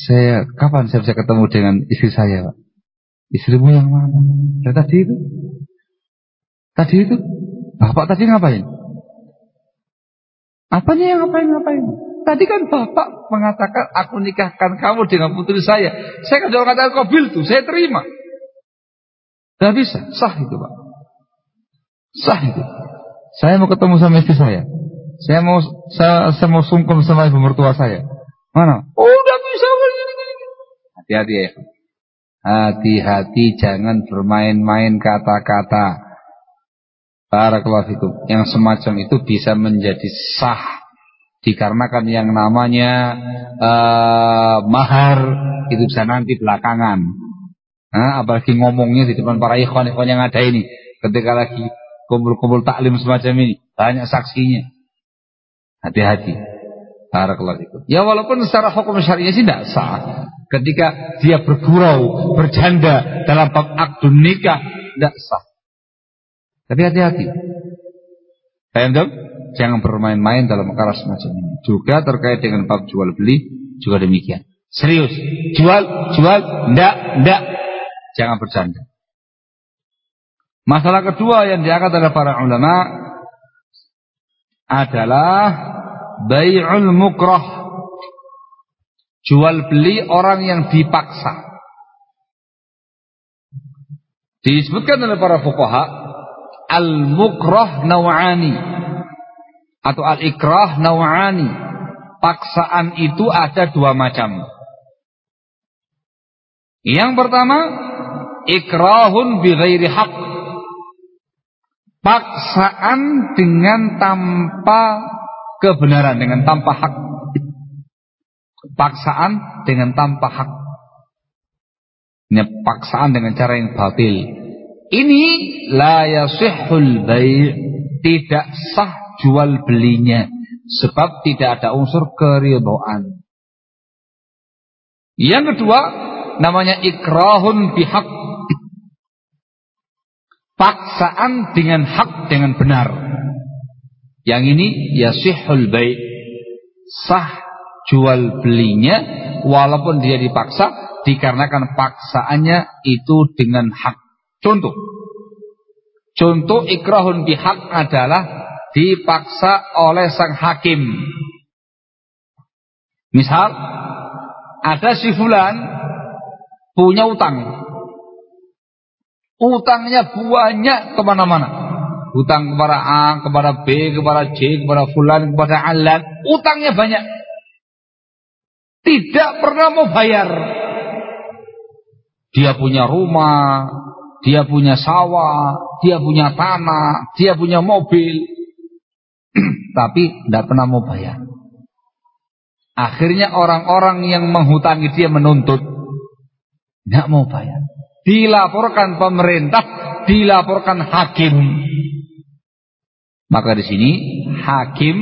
Saya kapan saya bisa ketemu dengan istri saya, Pak? Istrimu yang mana? Ya, tadi itu. Tadi itu. Bapak tadi ngapain? Apanya yang ngapain-ngapain? Tadi kan bapak mengatakan aku nikahkan kamu dengan putri saya. Saya kan jawab katakan kobil tuh, saya terima. Gak bisa, sah itu pak. Sah itu. Saya mau ketemu sama istri saya. Saya mau saya, saya mau sungkem sama ibu mertua saya. Mana? Oh, udah bisa. Hati-hati ya. Hati-hati jangan bermain-main kata-kata. Para fikum. Yang semacam itu bisa menjadi sah dikarenakan yang namanya uh, mahar itu bisa nanti belakangan. Nah, apalagi ngomongnya di depan para ikhwan-ikhwan yang ada ini ketika lagi kumpul-kumpul taklim semacam ini. Banyak saksinya. Hati-hati. Barakallahu fikum. Ya walaupun secara hukum syariah sih tidak sah. Ketika dia bergurau, berjanda dalam bab akdun nikah, tidak sah. Tapi hati-hati. Paham dong? Jangan bermain-main dalam perkara semacam ini. Juga terkait dengan bab jual beli juga demikian. Serius. Jual, jual, ndak, ndak. Jangan bercanda. Masalah kedua yang diangkat oleh para ulama adalah bai'ul mukrah. Jual beli orang yang dipaksa. Disebutkan oleh para fuqaha al-mukrah naw'ani. atau al-ikrah naw'ani. Paksaan itu ada dua macam. Yang pertama, ikrahun bi ghairi haq. Paksaan dengan tanpa kebenaran, dengan tanpa hak. Paksaan dengan tanpa hak. Ini paksaan dengan cara yang batil. Ini la yasihul bai' tidak sah jual belinya sebab tidak ada unsur keridhaan. Yang kedua namanya ikrahun bihak. Paksaan dengan hak dengan benar. Yang ini yasihul bai' sah jual belinya walaupun dia dipaksa dikarenakan paksaannya itu dengan hak. Contoh. Contoh ikrahun bihak adalah dipaksa oleh sang hakim. Misal ada si fulan punya utang. Utangnya banyak ke mana-mana. Utang kepada A, kepada B, kepada C, kepada fulan, kepada alat. Utangnya banyak. Tidak pernah mau bayar. Dia punya rumah, dia punya sawah, dia punya tanah, dia punya mobil. Tapi tidak pernah mau bayar. Akhirnya orang-orang yang menghutangi dia menuntut. Tidak mau bayar dilaporkan pemerintah, dilaporkan hakim. Maka di sini hakim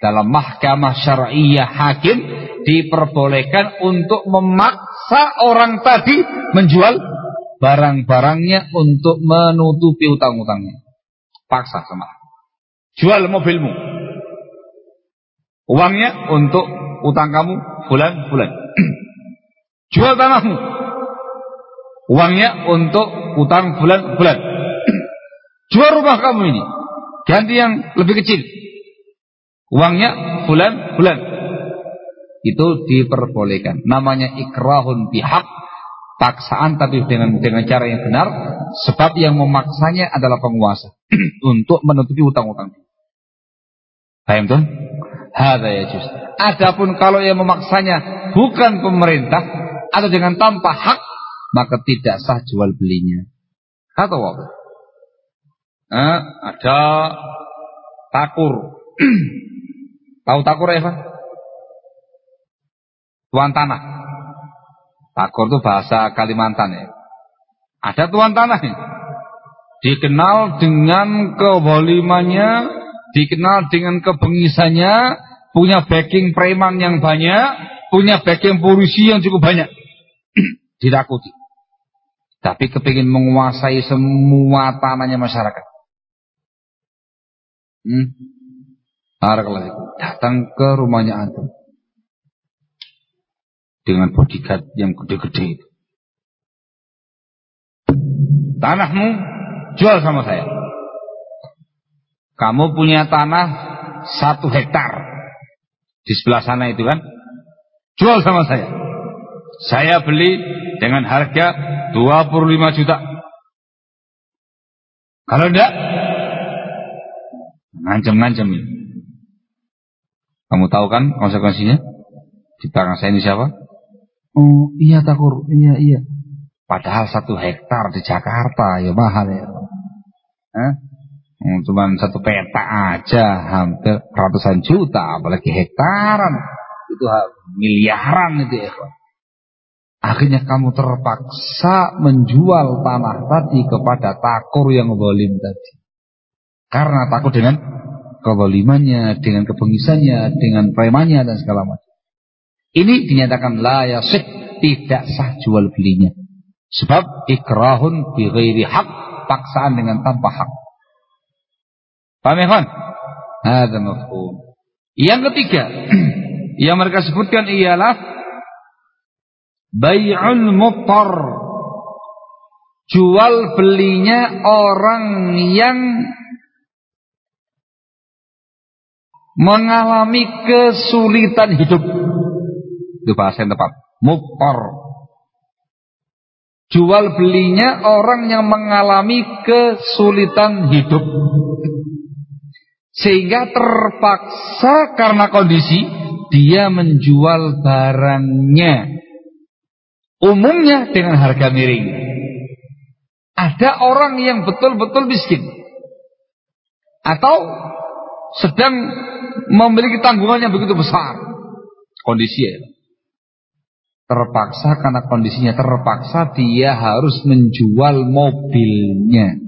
dalam mahkamah syariah hakim diperbolehkan untuk memaksa orang tadi menjual barang-barangnya untuk menutupi utang-utangnya. Paksa sama. Jual mobilmu. Uangnya untuk utang kamu bulan-bulan. Jual tanahmu Uangnya untuk utang bulan-bulan. Jual rumah kamu ini. Ganti yang lebih kecil. Uangnya bulan-bulan. Itu diperbolehkan. Namanya ikrahun bihak. Paksaan tapi dengan dengan cara yang benar. Sebab yang memaksanya adalah penguasa. untuk menutupi utang-utang. Paham tuh? Hada ya just. Adapun kalau yang memaksanya bukan pemerintah atau dengan tanpa hak maka tidak sah jual belinya. Atau apa? Eh, ada takur. Tahu takur Eva? Tuan tanah. Takur itu bahasa Kalimantan ya. Ada tuan tanah ini. Dikenal dengan kebolimannya, dikenal dengan kebengisannya, punya backing preman yang banyak, punya backing polisi yang cukup banyak. Ditakuti tapi kepingin menguasai semua tanahnya masyarakat. Hmm. Datang ke rumahnya antum dengan bodyguard yang gede-gede itu. Tanahmu jual sama saya. Kamu punya tanah satu hektar di sebelah sana itu kan? Jual sama saya. Saya beli dengan harga 25 juta. Kalau enggak, ngancam-ngancam ini. Kamu tahu kan konsekuensinya? Di belakang saya ini siapa? Oh iya takur, iya iya. Padahal satu hektar di Jakarta ya mahal ya. Hah? Hmm, cuman satu peta aja hampir ratusan juta, apalagi hektaran. Itu miliaran itu ya. Akhirnya kamu terpaksa menjual tanah tadi kepada takur yang zalim tadi. Karena takut dengan kezalimannya, dengan kebengisannya, dengan premannya dan segala macam. Ini dinyatakan la yasih, tidak sah jual belinya. Sebab ikrahun bi ghairi hak, paksaan dengan tanpa hak. Paham ya, Ada mafhum. Yang ketiga, yang mereka sebutkan ialah Bay'ul mutar. Jual belinya orang yang mengalami kesulitan hidup. Itu bahasa yang tepat. Mutar. Jual belinya orang yang mengalami kesulitan hidup. Sehingga terpaksa karena kondisi dia menjual barangnya. Umumnya dengan harga miring. Ada orang yang betul-betul miskin. Atau sedang memiliki tanggungan yang begitu besar. Kondisi ya. Terpaksa karena kondisinya terpaksa dia harus menjual mobilnya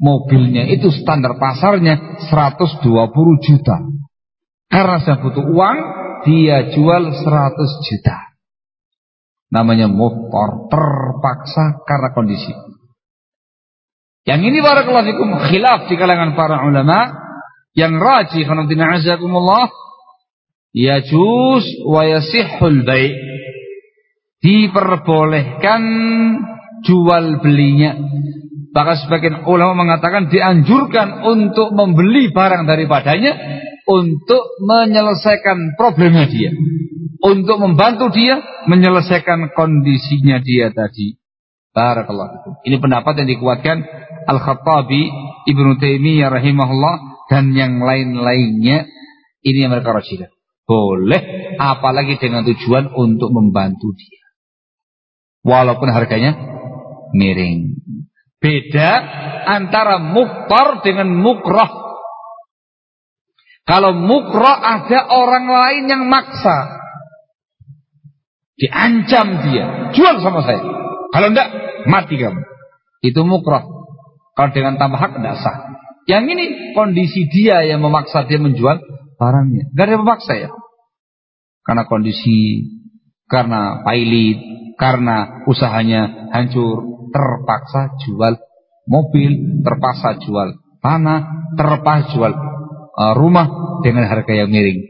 mobilnya itu standar pasarnya 120 juta. Karena saya butuh uang, dia jual 100 juta. Namanya motor terpaksa karena kondisi. Yang ini barakallahu fikum khilaf di kalangan para ulama yang rajih khanatina azakumullah yajuz wa yasihul bai' diperbolehkan jual belinya Bahkan sebagian ulama mengatakan dianjurkan untuk membeli barang daripadanya untuk menyelesaikan problemnya dia. Untuk membantu dia menyelesaikan kondisinya dia tadi. Barakallahu Ini pendapat yang dikuatkan Al-Khattabi, Ibnu Taimiyah rahimahullah dan yang lain-lainnya. Ini yang mereka rajikan. Boleh apalagi dengan tujuan untuk membantu dia. Walaupun harganya miring. Beda antara muktar dengan mukrah. Kalau mukrah ada orang lain yang maksa. Diancam dia. Jual sama saya. Kalau enggak, mati kamu. Itu mukrah. Kalau dengan tambah hak, enggak sah. Yang ini kondisi dia yang memaksa dia menjual barangnya. Gak ada yang memaksa ya. Karena kondisi, karena pailit, karena usahanya hancur, terpaksa jual mobil, terpaksa jual tanah, terpaksa jual uh, rumah dengan harga yang miring.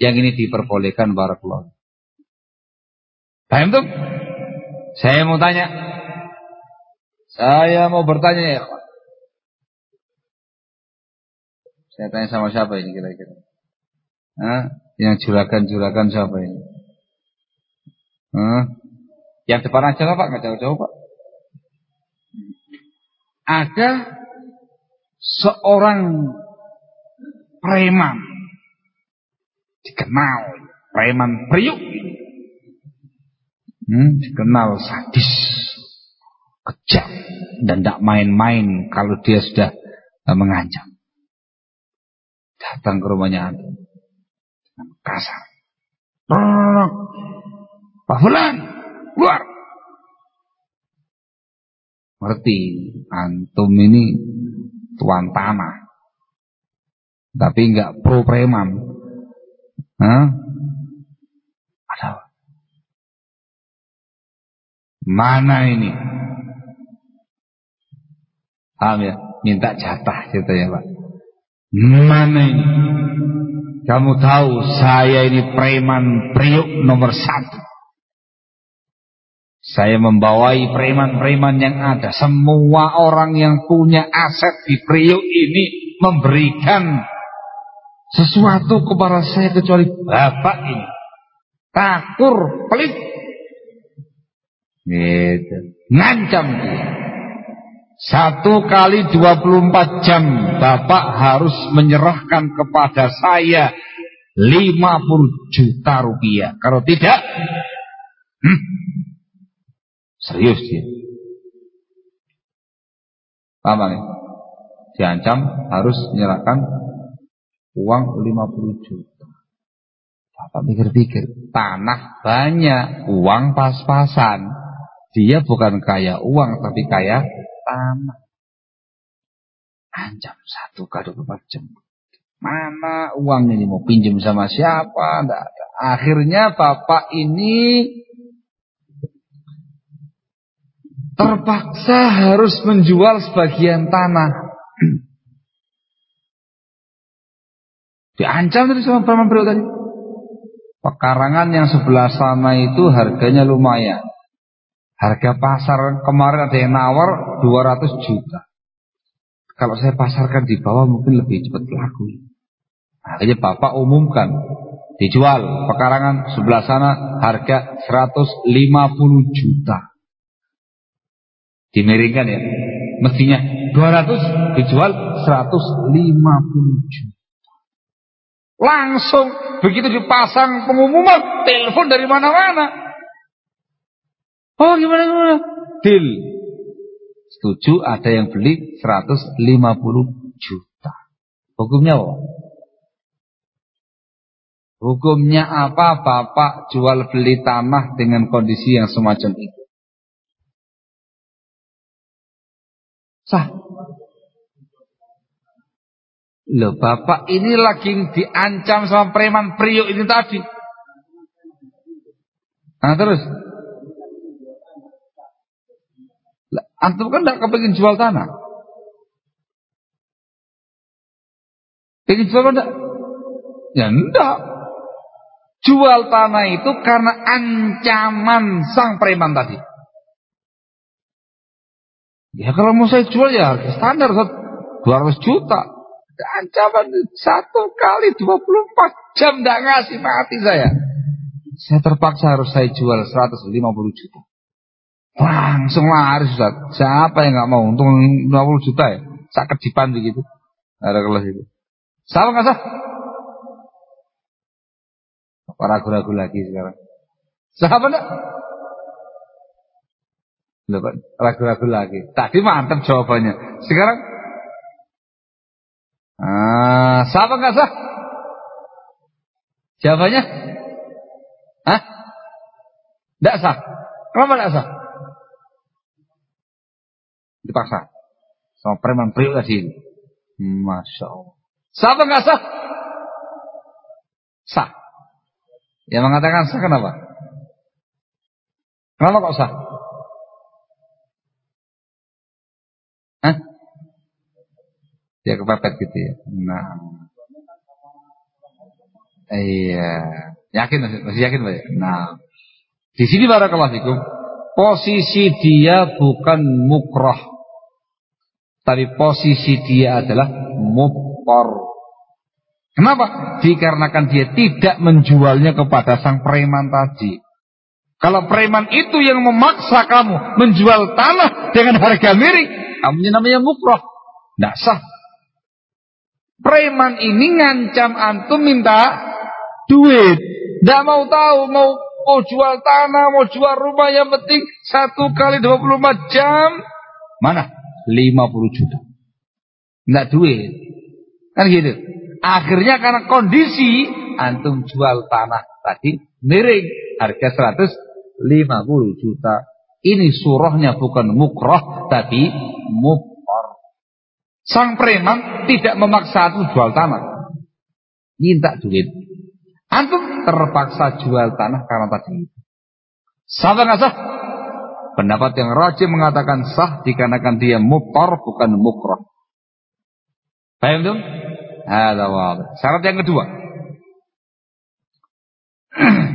Yang ini diperbolehkan barakallahu. Paham tuh? Saya mau tanya. Saya mau bertanya ya. Saya tanya sama siapa ini kira-kira? Hah? Yang juragan-juragan siapa ini? Hah? Yang depan aja lah Pak, nggak jauh-jauh Pak. Ada seorang preman. Dikenal preman priuk. Hmm, dikenal sadis kejam dan tidak main-main kalau dia sudah uh, mengancam. Datang ke rumahnya kasar Pak Fulan keluar Ngerti, antum ini tuan tanah. Tapi enggak pro preman. Hah? Ada. Mana ini? Paham ya? Minta jatah gitu ya Pak. Mana ini? Kamu tahu saya ini preman priuk nomor satu. Saya membawai preman-preman yang ada. Semua orang yang punya aset di Priok ini memberikan sesuatu kepada saya kecuali bapak ini. Takur, pelit. Gitu. Ngancam dia. Satu kali 24 jam Bapak harus menyerahkan kepada saya 50 juta rupiah. Kalau tidak, hmm, Serius dia. Apa nih? Diancam harus menyerahkan uang 50 juta. Bapak pikir-pikir, tanah banyak, uang pas-pasan. Dia bukan kaya uang, tapi kaya tanah. Ancam satu kado jam. Mana uang ini mau pinjam sama siapa? Tidak ada. Akhirnya bapak ini terpaksa harus menjual sebagian tanah. Diancam tadi sama Praman Priok tadi. Pekarangan yang sebelah sana itu harganya lumayan. Harga pasar kemarin ada yang nawar 200 juta. Kalau saya pasarkan di bawah mungkin lebih cepat laku. Akhirnya Bapak umumkan dijual pekarangan sebelah sana harga 150 juta dimiringkan ya mestinya 200 dijual 150 juta Langsung begitu dipasang pengumuman, telepon dari mana-mana. Oh gimana gimana? Deal. Setuju ada yang beli 150 juta. Hukumnya apa? Hukumnya apa Bapak jual beli tanah dengan kondisi yang semacam itu? Sah. Loh bapak ini lagi diancam sama preman priuk ini tadi. Nah terus. Antum kan tidak kepingin jual tanah. Pengen jual enggak? Ya enggak. Jual tanah itu karena ancaman sang preman tadi. Ya kalau mau saya jual ya harga standar 200 juta. Ancaman satu kali 24 jam tidak ngasih mati saya. Saya terpaksa harus saya jual 150 juta. Langsung laris Ustaz. Siapa yang nggak mau? Untung 50 juta ya. Sakit jipan begitu. Ada kelas itu. Sama nggak sah? Ragu-ragu lagi sekarang. Enggak? Ragu-ragu lagi. Tadi mantap jawabannya. Sekarang ah, siapa nggak sah? Jawabannya? Hah? Tidak sah. Kenapa tidak sah? Dipaksa. Sama preman priuk tadi. Masya Allah. Siapa nggak sah? Sah. Yang mengatakan sah kenapa? Kenapa kok sah? Hah? Dia kepepet gitu ya. Nah. Iya. Yakin masih, yakin Pak? Nah. Di sini barakallahu fikum, posisi dia bukan mukroh tapi posisi dia adalah mupor. Kenapa? Dikarenakan dia tidak menjualnya kepada sang preman tadi. Kalau preman itu yang memaksa kamu menjual tanah dengan harga miring, kamu namanya mukroh. Tidak sah. Preman ini ngancam antum minta duit. Tidak mau tahu, mau mau jual tanah, mau jual rumah, yang penting satu kali 24 jam. Mana? 50 juta. Enggak duit. Kan gitu. Akhirnya karena kondisi antum jual tanah tadi miring harga 150 juta. Ini surahnya bukan mukroh tapi mukor. Sang preman tidak memaksa antum jual tanah. Minta duit. Antum terpaksa jual tanah karena tadi. Sama nggak sah? Pendapat yang rajin mengatakan sah dikarenakan dia mutar bukan mukroh. Paham tuh? Ada Syarat yang kedua.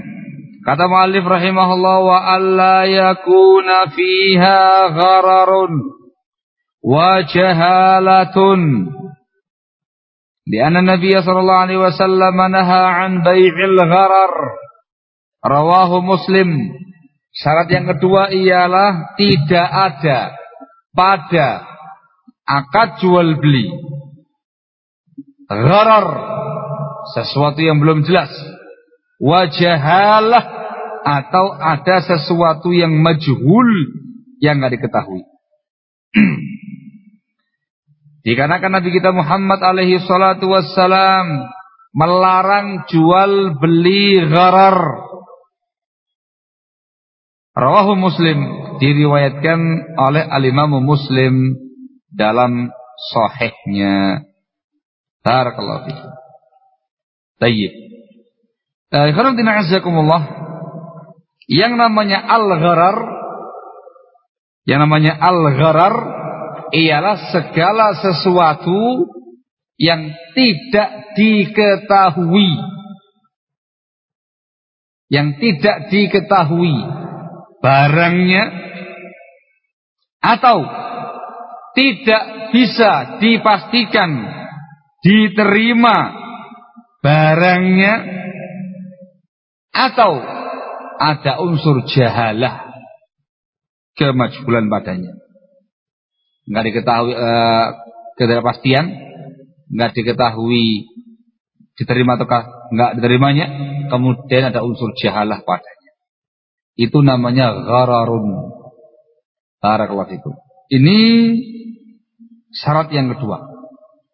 Kata muallif rahimahullah wa alla yakuna fiha ghararun wa jahalatun. Karena Nabi sallallahu alaihi wasallam naha an bai'il gharar. Rawahu Muslim Syarat yang kedua ialah tidak ada pada akad jual beli gharar sesuatu yang belum jelas wajahalah atau ada sesuatu yang majhul yang nggak diketahui. Dikarenakan Nabi kita Muhammad alaihi salatu wassalam melarang jual beli gharar Rawahu Muslim diriwayatkan oleh al-Imam Muslim dalam sahihnya. Barakallahu fiik. Tayyib. Eh, yang namanya al-gharar yang namanya al-gharar ialah segala sesuatu yang tidak diketahui. Yang tidak diketahui. Barangnya atau tidak bisa dipastikan diterima barangnya atau ada unsur jahalah kemajbulan padanya nggak diketahui uh, ketidakpastian nggak diketahui diterima ataukah enggak diterimanya, kemudian ada unsur jahalah padanya. Itu namanya ghararun. Barakallahu fikum. Ini syarat yang kedua.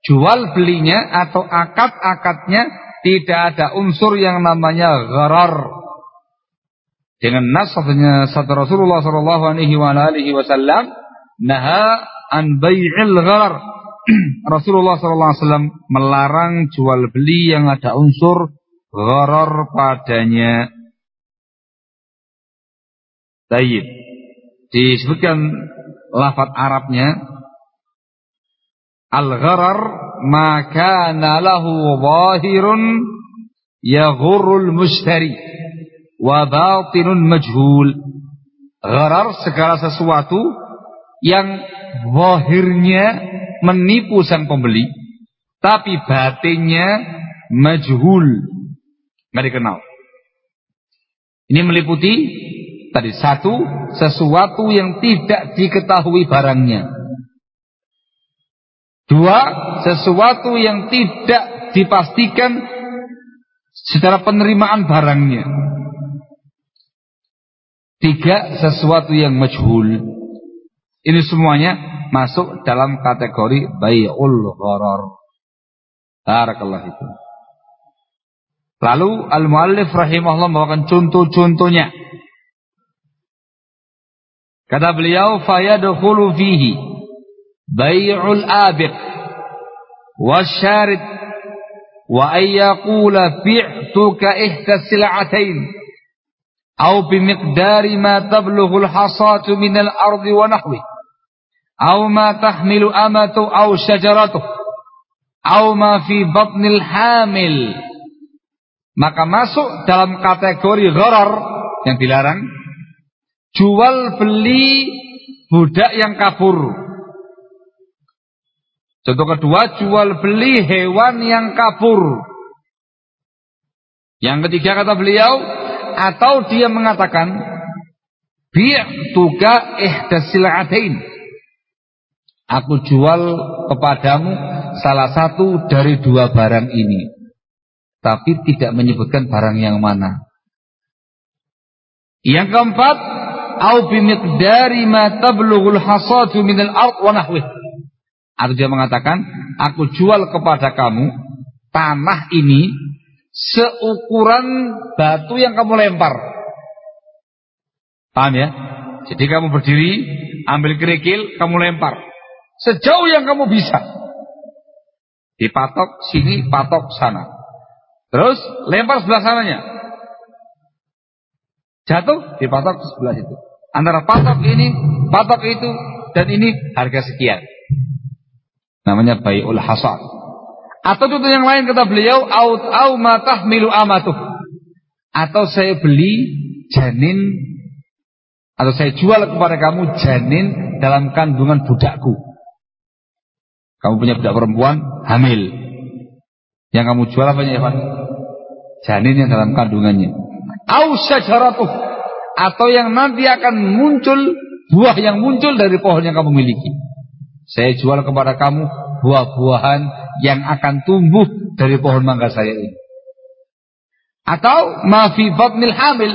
Jual belinya atau akad-akadnya tidak ada unsur yang namanya gharar. Dengan nas satu Rasulullah sallallahu alaihi wasallam naha an bai'il gharar Rasulullah SAW melarang jual beli yang ada unsur gharar padanya. Tayyib. Disebutkan lafaz Arabnya Al-gharar maka nalahu zahirun yaghurul mushtari wa batinun majhul. Gharar segala sesuatu yang zahirnya menipu sang pembeli, tapi batinnya majhul, nggak dikenal. Ini meliputi tadi satu sesuatu yang tidak diketahui barangnya. Dua, sesuatu yang tidak dipastikan secara penerimaan barangnya. Tiga, sesuatu yang majhul. Ini semuanya masuk dalam kategori bay'ul gharar. Barakallahu itu. Lalu al-muallif rahimahullah membawakan contoh-contohnya. Kata beliau fayadkhulu fihi bai'ul abiq wasyarid wa ayyaqula bi'tuka ihda sil'atain aw bimiqdari ma tablughu al-hasatu min al-ardi wa nahwihi au ma tahmilu amatu au syajaratu. Au ma fi batnil hamil. Maka masuk dalam kategori gharar yang dilarang jual beli budak yang kabur. Contoh kedua jual beli hewan yang kabur. Yang ketiga kata beliau atau dia mengatakan bi'tuka ihdasil'atain Aku jual kepadamu salah satu dari dua barang ini. Tapi tidak menyebutkan barang yang mana. Yang keempat, au bimiqdari ma tablughul hasadu minal ard wa. Atau dia mengatakan, aku jual kepada kamu tanah ini seukuran batu yang kamu lempar. Paham ya? Jadi kamu berdiri, ambil kerikil, kamu lempar. Sejauh yang kamu bisa. Dipatok sini, patok sana. Terus lempar sebelah sananya. Jatuh, dipatok sebelah itu. Antara patok ini, patok itu, dan ini harga sekian. Namanya bayul hasad. Atau contoh yang lain kata beliau, au au matah milu amatuh. Atau saya beli janin atau saya jual kepada kamu janin dalam kandungan budakku. Kamu punya budak perempuan hamil. Yang kamu jual apa ya Pak? Janin yang dalam kandungannya. Au syajaratuh atau yang nanti akan muncul buah yang muncul dari pohon yang kamu miliki. Saya jual kepada kamu buah-buahan yang akan tumbuh dari pohon mangga saya ini. Atau mafi batnil hamil,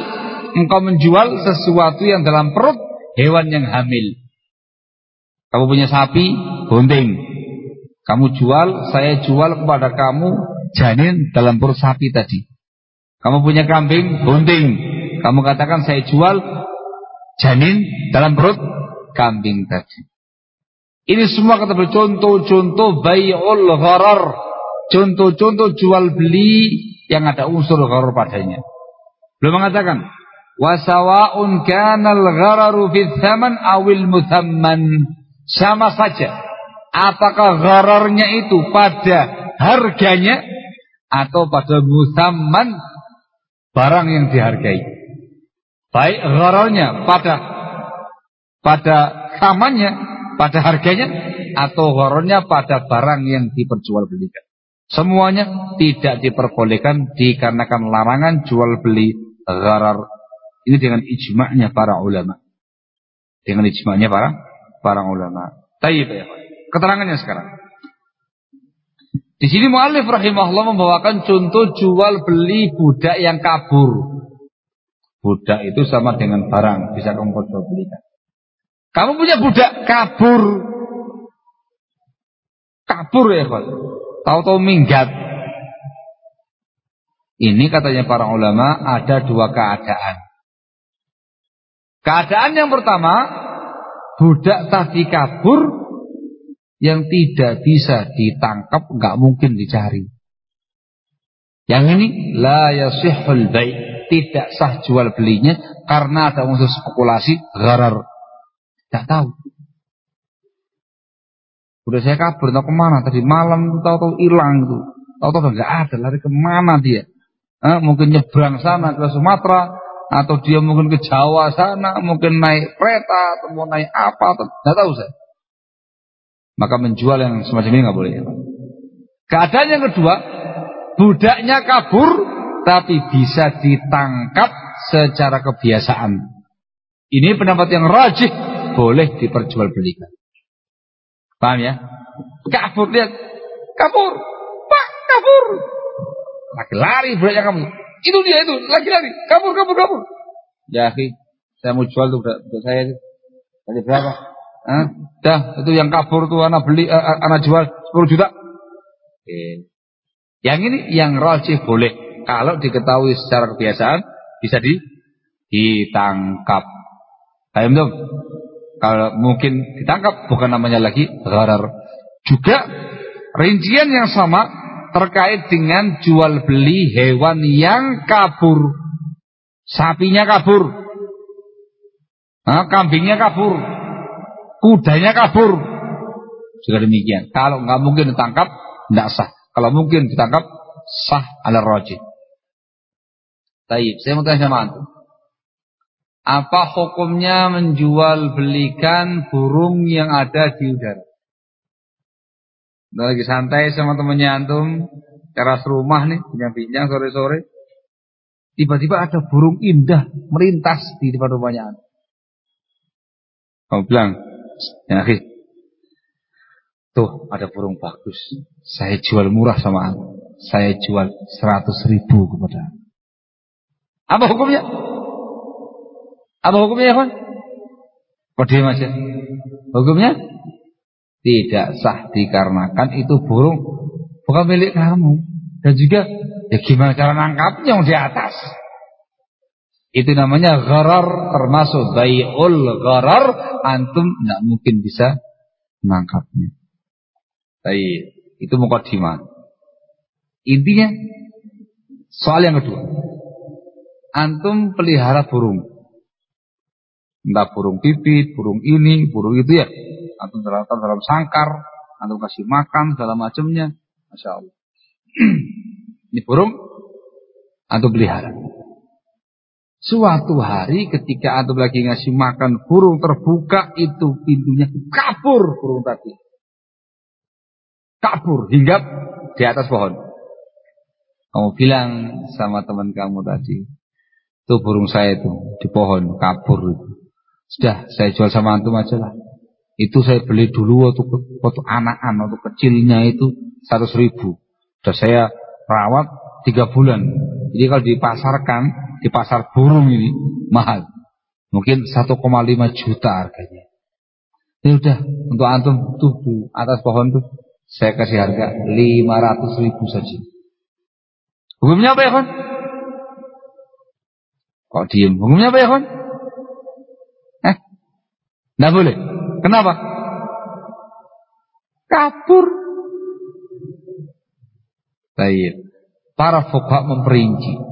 engkau menjual sesuatu yang dalam perut hewan yang hamil. Kamu punya sapi, bunting. Kamu jual, saya jual kepada kamu janin dalam perut sapi tadi. Kamu punya kambing, bunting. Kamu katakan saya jual janin dalam perut kambing tadi. Ini semua kata contoh-contoh bay'ul gharar. Contoh-contoh jual beli yang ada unsur gharar padanya. Belum mengatakan wasawa'un kanal ghararu fi thaman awil muthamman. Sama saja Apakah ghararnya itu pada harganya atau pada musamman barang yang dihargai? Baik ghararnya pada pada kamannya, pada harganya atau ghararnya pada barang yang diperjualbelikan. Semuanya tidak diperbolehkan dikarenakan larangan jual beli gharar. Ini dengan ijma'nya para ulama. Dengan ijma'nya para para ulama. Tayyib ya. Keterangannya sekarang. Di sini mu'alif rahimahullah membawakan contoh jual beli budak yang kabur. Budak itu sama dengan barang, bisa kamu jual belikan. Kamu punya budak kabur. Kabur ya, Pak. Tahu-tahu minggat. Ini katanya para ulama ada dua keadaan. Keadaan yang pertama, budak tadi kabur yang tidak bisa ditangkap nggak mungkin dicari. Yang ini la yasihul bai, tidak sah jual belinya karena ada unsur spekulasi gharar. Tidak tahu. Udah saya kabur, tahu ke mana tadi malam tahu-tahu hilang itu, tahu-tahu nggak ada, lari ke mana dia? Eh, mungkin nyebrang sana ke Sumatera, atau dia mungkin ke Jawa sana, mungkin naik kereta, atau mau naik apa, atau tahu saya. Maka menjual yang semacam ini nggak boleh. Keadaan yang kedua, budaknya kabur tapi bisa ditangkap secara kebiasaan. Ini pendapat yang rajih boleh diperjualbelikan. Paham ya? Kabur lihat, kabur, pak kabur. Lagi lari budaknya kamu. Itu dia itu, lagi lari, kabur, kabur, kabur. Ya, saya mau jual tuh untuk saya itu. Tadi berapa? Hah? Dah, itu yang kabur tuh anak beli, uh, anak jual 10 juta. Oke. Yang ini yang rajih boleh. Kalau diketahui secara kebiasaan bisa di ditangkap. Paham tuh? Kalau mungkin ditangkap bukan namanya lagi gharar. Juga rincian yang sama terkait dengan jual beli hewan yang kabur. Sapinya kabur. Nah, kambingnya kabur kudanya kabur. Juga demikian. Kalau nggak mungkin ditangkap, tidak sah. Kalau mungkin ditangkap, sah ala roji. Taib, saya mau tanya sama antum. Apa hukumnya menjual belikan burung yang ada di udara? Udah lagi santai sama temannya antum, teras rumah nih, bincang-bincang sore-sore. Tiba-tiba ada burung indah melintas di depan rumahnya antum. Kamu bilang, Ya akhi. Tuh ada burung bagus. Saya jual murah sama aku. Saya jual seratus ribu kepada Apa hukumnya? Apa hukumnya ya kawan? Kode mas ya. Hukumnya? Tidak sah dikarenakan itu burung bukan milik kamu. Dan juga ya gimana cara nangkapnya yang di atas. Itu namanya gharar termasuk bai'ul gharar antum tidak mungkin bisa menangkapnya. Baik, itu mukadimah. Intinya soal yang kedua. Antum pelihara burung. Entah burung pipit, burung ini, burung itu ya. Antum terletak dalam sangkar, antum kasih makan segala macamnya. Masya Allah. ini burung antum pelihara. Suatu hari ketika antum lagi ngasih makan burung terbuka itu pintunya kabur burung tadi. Kabur hingga di atas pohon. Kamu bilang sama teman kamu tadi, itu burung saya itu di pohon kabur itu. Sudah saya jual sama antum aja lah. Itu saya beli dulu waktu waktu anak-anak waktu kecilnya itu seratus ribu. Sudah saya rawat tiga bulan. Jadi kalau dipasarkan di pasar burung ini mahal. Mungkin 1,5 juta harganya. Ini udah untuk antum tuh atas pohon tuh saya kasih harga 500 ribu saja. Hukumnya apa ya kon? Kok diem? Hukumnya apa ya kon? Eh? Nggak boleh. Kenapa? Kabur. Baik. Para fukha memperinci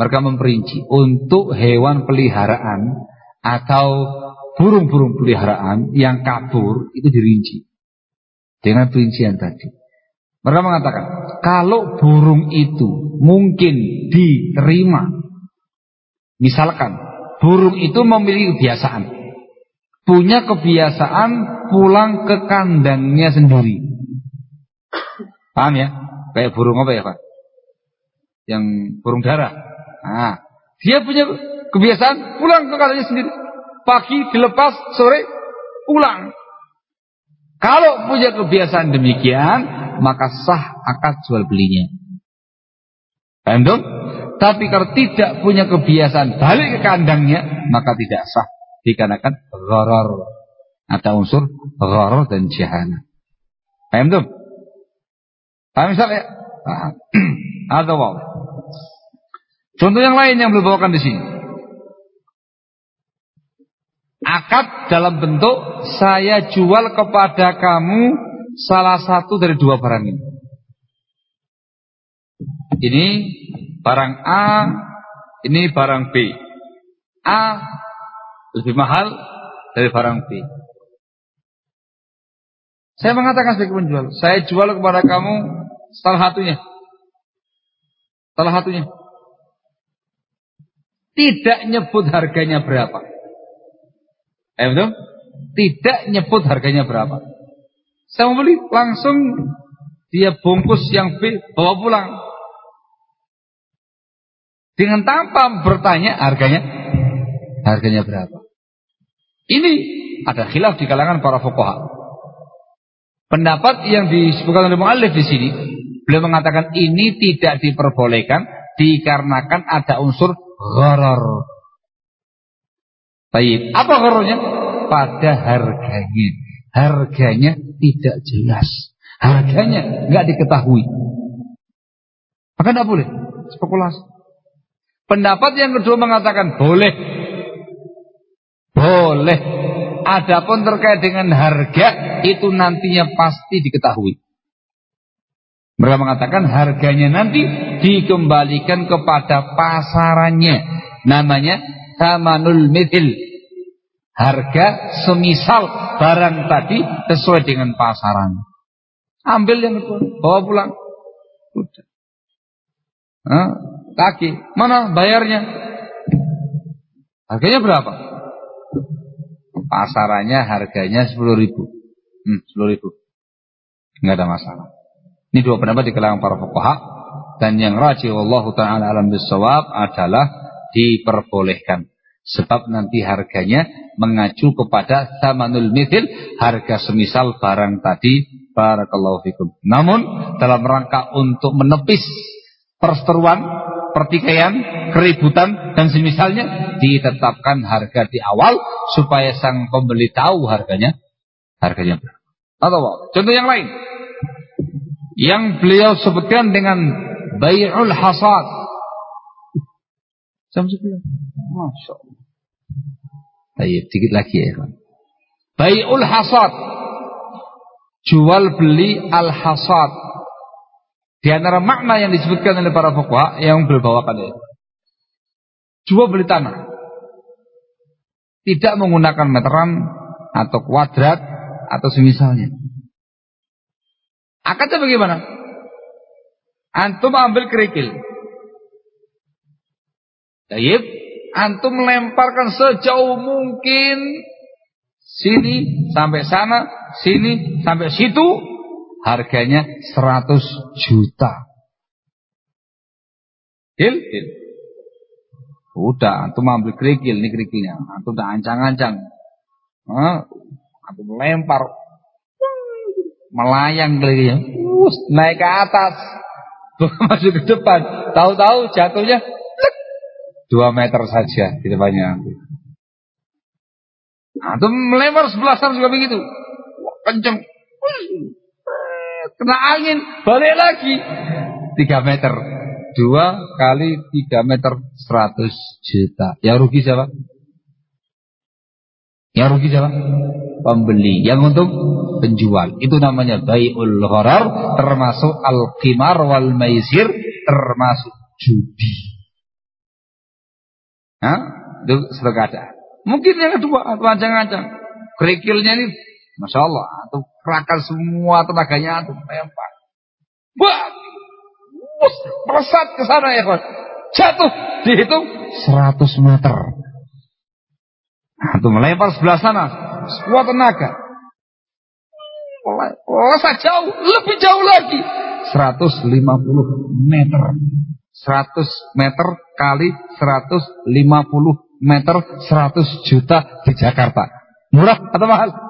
mereka memperinci untuk hewan peliharaan atau burung-burung peliharaan yang kabur itu dirinci dengan perincian tadi. Mereka mengatakan kalau burung itu mungkin diterima, misalkan burung itu memiliki kebiasaan, punya kebiasaan pulang ke kandangnya sendiri. Paham ya? Kayak burung apa ya Pak? Yang burung darah. Nah, dia punya kebiasaan pulang ke kandangnya sendiri. Pagi dilepas, sore pulang. Kalau punya kebiasaan demikian, maka sah akad jual belinya. Paham dong? Tapi kalau tidak punya kebiasaan balik ke kandangnya, maka tidak sah. Dikarenakan gharar. Ada unsur gharar dan jahana. Paham dong? Paham misalnya? Ada wow. Contoh yang lain yang beliau bawakan di sini. Akad dalam bentuk saya jual kepada kamu salah satu dari dua barang ini. Ini barang A, ini barang B. A lebih mahal dari barang B. Saya mengatakan sebagai penjual, saya jual kepada kamu salah satunya. Salah satunya. Tidak nyebut harganya berapa. Eh betul? Tidak nyebut harganya berapa. Saya mau beli langsung dia bungkus yang B bawa pulang. Dengan tanpa bertanya harganya harganya berapa. Ini ada khilaf di kalangan para fuqaha. Pendapat yang disebutkan oleh muallif di sini, beliau mengatakan ini tidak diperbolehkan dikarenakan ada unsur gharar. Baik, apa ghararnya? Pada harganya. Harganya tidak jelas. Harganya nggak diketahui. Maka tidak boleh spekulasi. Pendapat yang kedua mengatakan boleh. Boleh. Adapun terkait dengan harga itu nantinya pasti diketahui. Mereka mengatakan harganya nanti dikembalikan kepada pasarannya. Namanya tamanul mithil. Harga semisal barang tadi sesuai dengan pasaran. Ambil yang kedua, bawa pulang. Udah. Nah, kaki. Mana bayarnya? Harganya berapa? Pasarannya harganya 10 ribu. Hmm, 10 ribu. Enggak ada masalah. Ini dua pendapat di kalangan para fuqaha dan yang rajih Allah taala alam bisawab adalah diperbolehkan sebab nanti harganya mengacu kepada samanul mithil harga semisal barang tadi barakallahu fikum. Namun dalam rangka untuk menepis perseteruan, pertikaian, keributan dan semisalnya ditetapkan harga di awal supaya sang pembeli tahu harganya harganya berapa. Atau contoh yang lain yang beliau sebutkan dengan bai'ul hasad. Jam 9. Masya Allah. Baik, dikit lagi ya kan. Bai'ul hasad. Jual beli al-hasad. Di antara makna yang disebutkan oleh para fuqaha yang beliau bawakan ya. Jual beli tanah. Tidak menggunakan meteran atau kuadrat atau semisalnya. Akadnya bagaimana? Antum ambil kerikil. Tayyib, antum melemparkan sejauh mungkin sini sampai sana, sini sampai situ, harganya 100 juta. Dil, dil. Udah, antum ambil kerikil, ini kerikilnya. Antum udah ancang-ancang. Antum melempar. Melayang kerikilnya. naik ke atas. Masuk ke depan. Tahu-tahu jatuhnya dua meter saja di depannya. Antum melempar sebelah sana juga begitu. Kenceng. Kena angin, balik lagi. Tiga meter. Dua kali tiga meter seratus juta. Yang rugi siapa? Yang rugi siapa? Pembeli. Yang untung penjual. Itu namanya bai'ul gharar termasuk al-qimar wal maisir termasuk judi. Hah? Itu ada. Mungkin yang kedua atau ancang-ancang. Kerikilnya ini Masya Allah. Atau kerahkan semua tenaganya atau lempar. Wah! Bus, melesat ke sana ya kawan. Jatuh. Dihitung 100 meter. Atau melempar sebelah sana. Sekuat tenaga. Melesat jauh. Lebih jauh lagi. 150 meter. 100 meter kali 150 meter 100 juta di Jakarta. Murah atau mahal?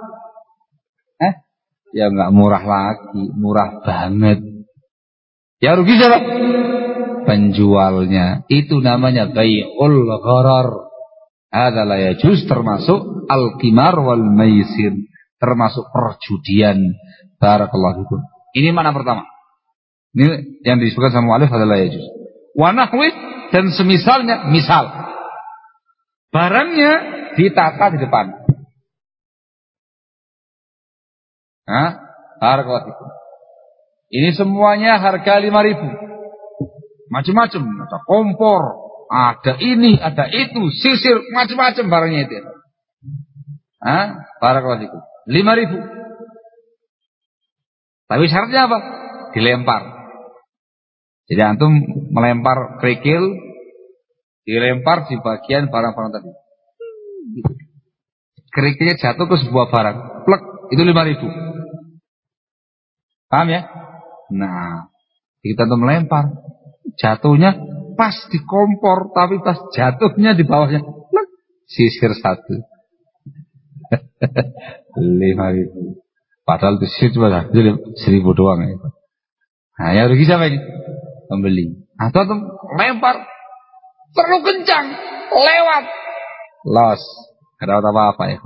Ya nggak murah lagi, murah banget. Ya rugi siapa? Penjualnya. Itu namanya bai'ul gharar. Adalah ya juz termasuk al-qimar wal maisir. Termasuk perjudian. Barakallahu fikum. Ini mana pertama? Ini yang disebutkan sama Alif adalah ya juz. Wanahwi dan semisalnya, misal. Barangnya ditata di depan. Hah? Barakallahu. Ini semuanya harga 5000 Macam-macam, ada kompor, ada ini, ada itu, sisir, macam-macam barangnya itu. Hah? Barakallahu fikum. 5000. Tapi syaratnya apa? Dilempar. Jadi antum melempar kerikil, dilempar di bagian barang-barang tadi. Kerikilnya jatuh ke sebuah barang, itu 5000. Paham ya? Nah, kita tuh melempar. Jatuhnya pas di kompor, tapi pas jatuhnya di bawahnya, sisir satu. Lima ribu. Padahal itu sisir cuma seribu doang. Ya. Nah, yang rugi siapa ini? Pembeli. Atau tuh lempar, terlalu kencang, lewat, los. Ada apa-apa ya.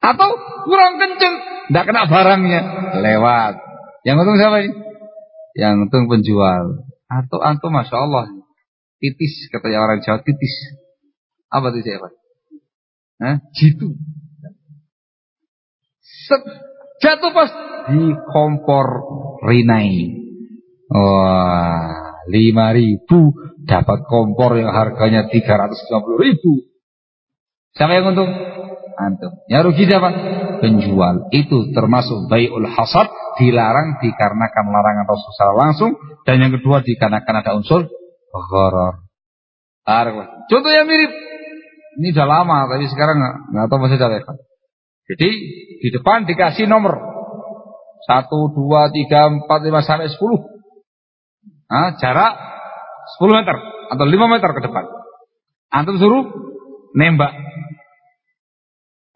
Atau kurang kencang, tidak kena barangnya, lewat. Yang untung siapa ini? Yang untung penjual. Atau antum masya Allah titis katanya orang Jawa titis. Apa itu siapa? Hah? Jitu. Set, jatuh pas di kompor rinai. Wah, lima ribu dapat kompor yang harganya tiga ratus lima puluh ribu. Siapa yang untung? Antum. Yang rugi siapa? Penjual. Itu termasuk bayul hasad dilarang dikarenakan larangan Rasulullah langsung dan yang kedua dikarenakan ada unsur gharar. Contoh yang mirip. Ini sudah lama tapi sekarang nggak tahu masih ada Jadi di depan dikasih nomor satu, dua, tiga, empat, lima sampai sepuluh. Nah, jarak sepuluh meter atau lima meter ke depan. Antum suruh nembak.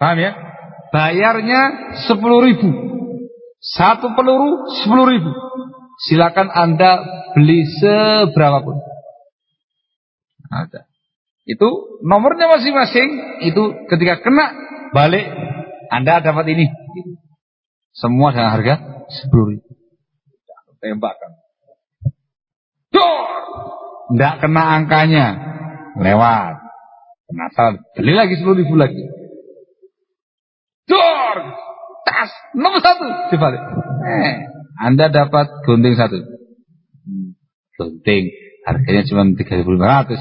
Paham ya? Bayarnya sepuluh ribu. Satu peluru sepuluh ribu. Silakan anda beli seberapapun. Ada. Itu nomornya masing-masing. Itu ketika kena balik anda dapat ini. Semua dengan harga sepuluh ribu. Tembakkan. Dor! Tidak kena angkanya. Lewat. Penasaran. Beli lagi sepuluh ribu lagi. Dor! Tas! Nomor satu. Dibalik. Eh, anda dapat gunting satu. Hmm, gunting. Harganya cuma 3.500.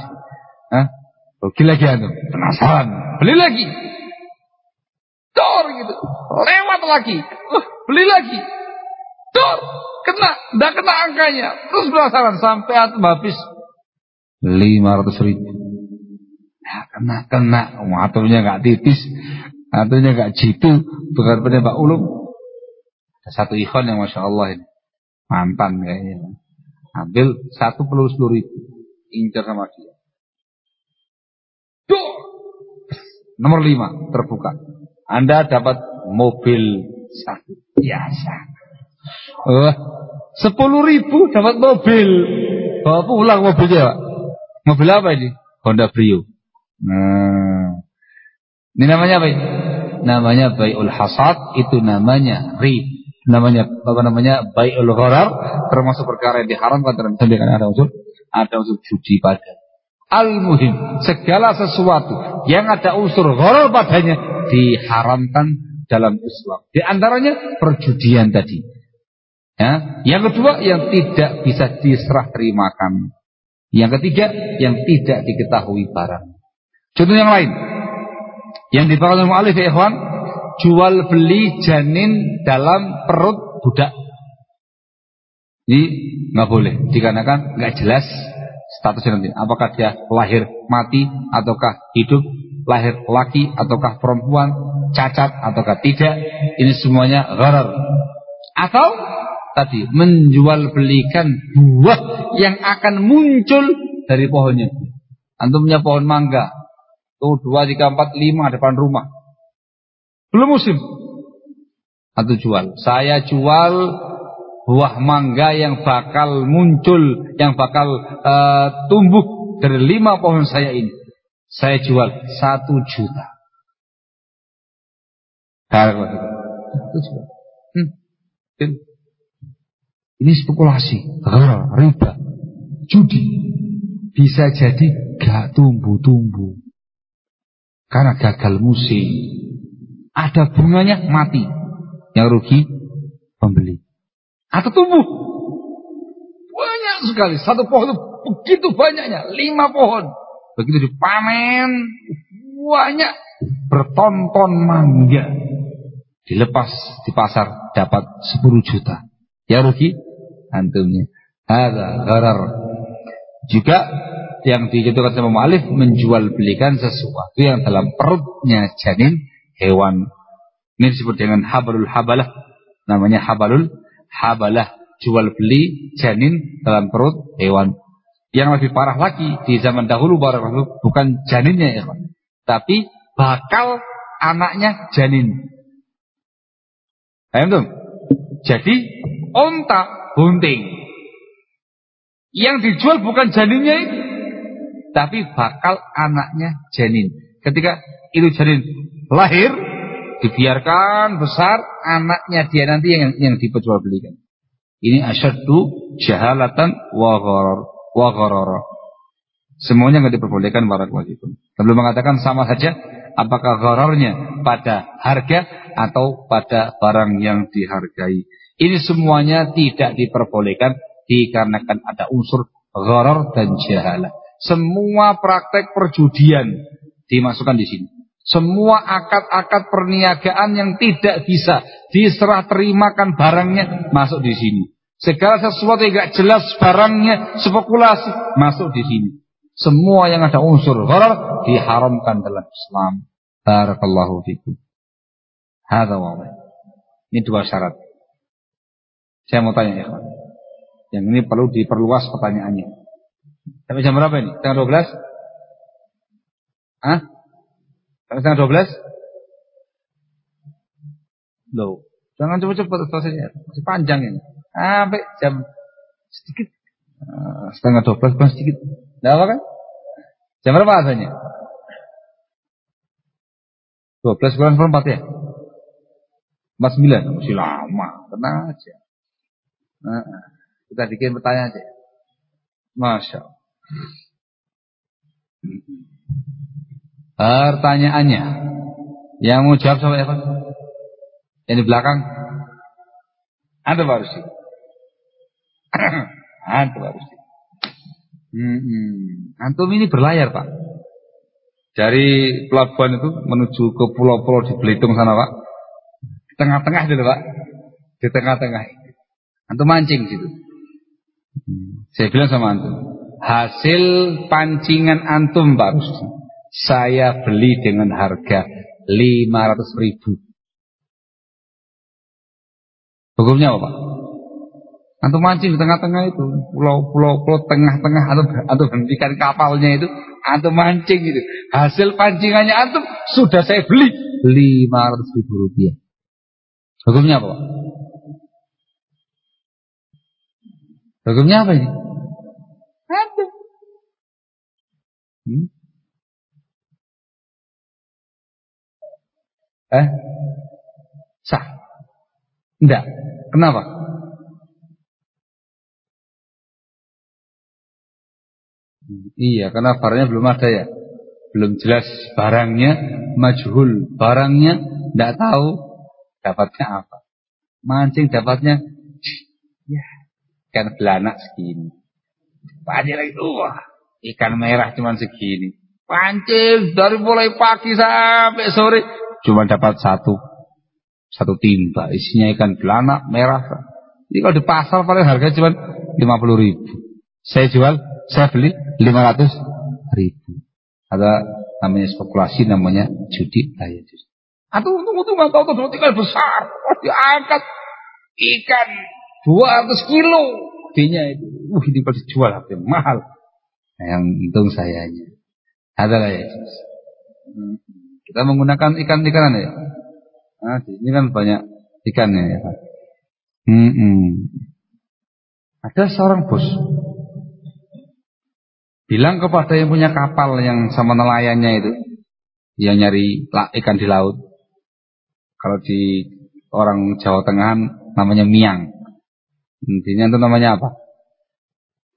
Hah? Rugi lagi anda. Penasaran. Beli lagi. Dor gitu. Lewat lagi. Uh, beli lagi. Dor. Kena. Tidak kena angkanya. Terus penasaran. Sampai antum habis 500 ribu. Ya, kena, kena. Maturnya nggak titis. Artinya gak jitu, bukan penembak ulum. Ada satu ikhwan yang masya Allah ini mantan kayaknya. Ambil satu peluru sepuluh ribu, incar sama dia. Duh! Nomor lima terbuka. Anda dapat mobil satu biasa. Oh, sepuluh ribu dapat mobil. Bawa pulang mobilnya, Pak. Mobil apa ini? Honda Brio. Nah, ini namanya apa ini? Namanya bai'ul hasad, itu namanya ri. Namanya apa namanya? Bai'ul gharar, termasuk perkara yang diharamkan dalam Islam ada unsur ada unsur judi pada. Al-muhim, segala sesuatu yang ada unsur gharar padanya diharamkan dalam Islam. Di antaranya perjudian tadi. Ya. Yang kedua yang tidak bisa diserah terimakan. Yang ketiga yang tidak diketahui barang. Contoh yang lain. Yang dibakar oleh mu'alif ya ikhwan, jual beli janin dalam perut budak. Ini nggak boleh, dikarenakan nggak jelas statusnya nanti. Apakah dia lahir mati ataukah hidup, lahir laki ataukah perempuan, cacat ataukah tidak. Ini semuanya gharar. Atau tadi menjual belikan buah yang akan muncul dari pohonnya. Antum punya pohon mangga, Tuh dua, tiga, empat, lima depan rumah. Belum musim. Atau jual. Saya jual buah mangga yang bakal muncul, yang bakal uh, tumbuh dari lima pohon saya ini. Saya jual satu juta. Satu juta. Hmm. Ini spekulasi, riba, judi. Bisa jadi gak tumbuh-tumbuh. Karena gagal musim. Ada bunganya mati. Yang rugi pembeli. Atau tumbuh. Banyak sekali. Satu pohon itu begitu banyaknya. Lima pohon. Begitu dipanen. Banyak. Bertonton mangga. Dilepas di pasar. Dapat 10 juta. Ya rugi. Antumnya. Ada gharar. Juga yang dijatuhkan sama mu'alif menjual belikan sesuatu yang dalam perutnya janin hewan. Ini disebut dengan habalul habalah. Namanya habalul habalah jual beli janin dalam perut hewan. Yang lebih parah lagi di zaman dahulu bukan janinnya ya, tapi bakal anaknya janin. Paham tuh? Jadi onta bunting. Yang dijual bukan janinnya itu, tapi bakal anaknya janin. Ketika itu janin lahir, dibiarkan besar anaknya dia nanti yang yang diperjualbelikan. Ini asyaddu jahalatan wa gharar. Semuanya nggak diperbolehkan barakallahu. Sebelum mengatakan sama saja apakah ghararnya pada harga atau pada barang yang dihargai. Ini semuanya tidak diperbolehkan dikarenakan ada unsur gharar dan jahalah. Semua praktek perjudian dimasukkan di sini. Semua akad-akad perniagaan yang tidak bisa diserah terimakan barangnya masuk di sini. Segala sesuatu yang tidak jelas barangnya spekulasi masuk di sini. Semua yang ada unsur gharar diharamkan dalam Islam. Barakallahu fikum. Hadza wadih. Ini dua syarat. Saya mau tanya ya, Yang ini perlu diperluas pertanyaannya. Sampai jam berapa ini? Tanggal 12? Hah? Sampai dua belas? Loh, jangan cepat-cepat selesainya. Masih panjang ini. Sampai jam sedikit. Uh, setengah dua belas, bukan sedikit. Tidak apa kan? Jam berapa asalnya? Dua belas kurang empat ya? Empat sembilan, masih lama. Tenang aja. Nah, kita bikin pertanyaan aja. Masya Allah. Pertanyaannya Yang mau jawab sama Evan? Yang di belakang? Ada Pak Rusi Ada Pak Rusi hmm, Antum ini berlayar Pak. Dari pelabuhan itu Menuju ke pulau-pulau di Belitung sana Pak. Di tengah-tengah dulu Pak. Di tengah-tengah. Antum mancing gitu Saya bilang sama Antum Hasil pancingan Antum Pak Rusi saya beli dengan harga 500 ribu. Hukumnya apa? Antum mancing di tengah-tengah itu, pulau-pulau pulau tengah-tengah atau atau hentikan kapalnya itu, antum mancing itu. Hasil pancingannya antum sudah saya beli 500 ribu rupiah. Hukumnya apa Pak? Hukumnya apa ini? Antum. Hmm? Eh? Sah? Enggak. Kenapa? Iya, karena barangnya belum ada ya. Belum jelas barangnya, majhul. Barangnya enggak tahu dapatnya apa. Mancing dapatnya ya, ikan belanak segini. Pancing lagi, wah, ikan merah cuma segini. Pancing dari mulai pagi sampai sore cuma dapat satu. Satu timba isinya ikan belanak merah. Ini kalau di pasar paling harga cuma lima puluh ribu. Saya jual saya beli lima ratus ribu. Ada namanya spekulasi namanya judi. Lah ya judi. Atau untung-untung nggak tahu tuh ikan besar. Diangkat. Ikan dua ratus kilo. Artinya itu. Uh ini pasti jual harga mahal. nah, yang untung sayanya adalah ya. Kita menggunakan ikan-ikanan ya. Nah, di sini kan banyak Ikannya ya. Hmm, hmm. Ada seorang bos bilang kepada yang punya kapal yang sama nelayannya itu, yang nyari ikan di laut. Kalau di orang Jawa Tengah namanya miang. Intinya itu namanya apa?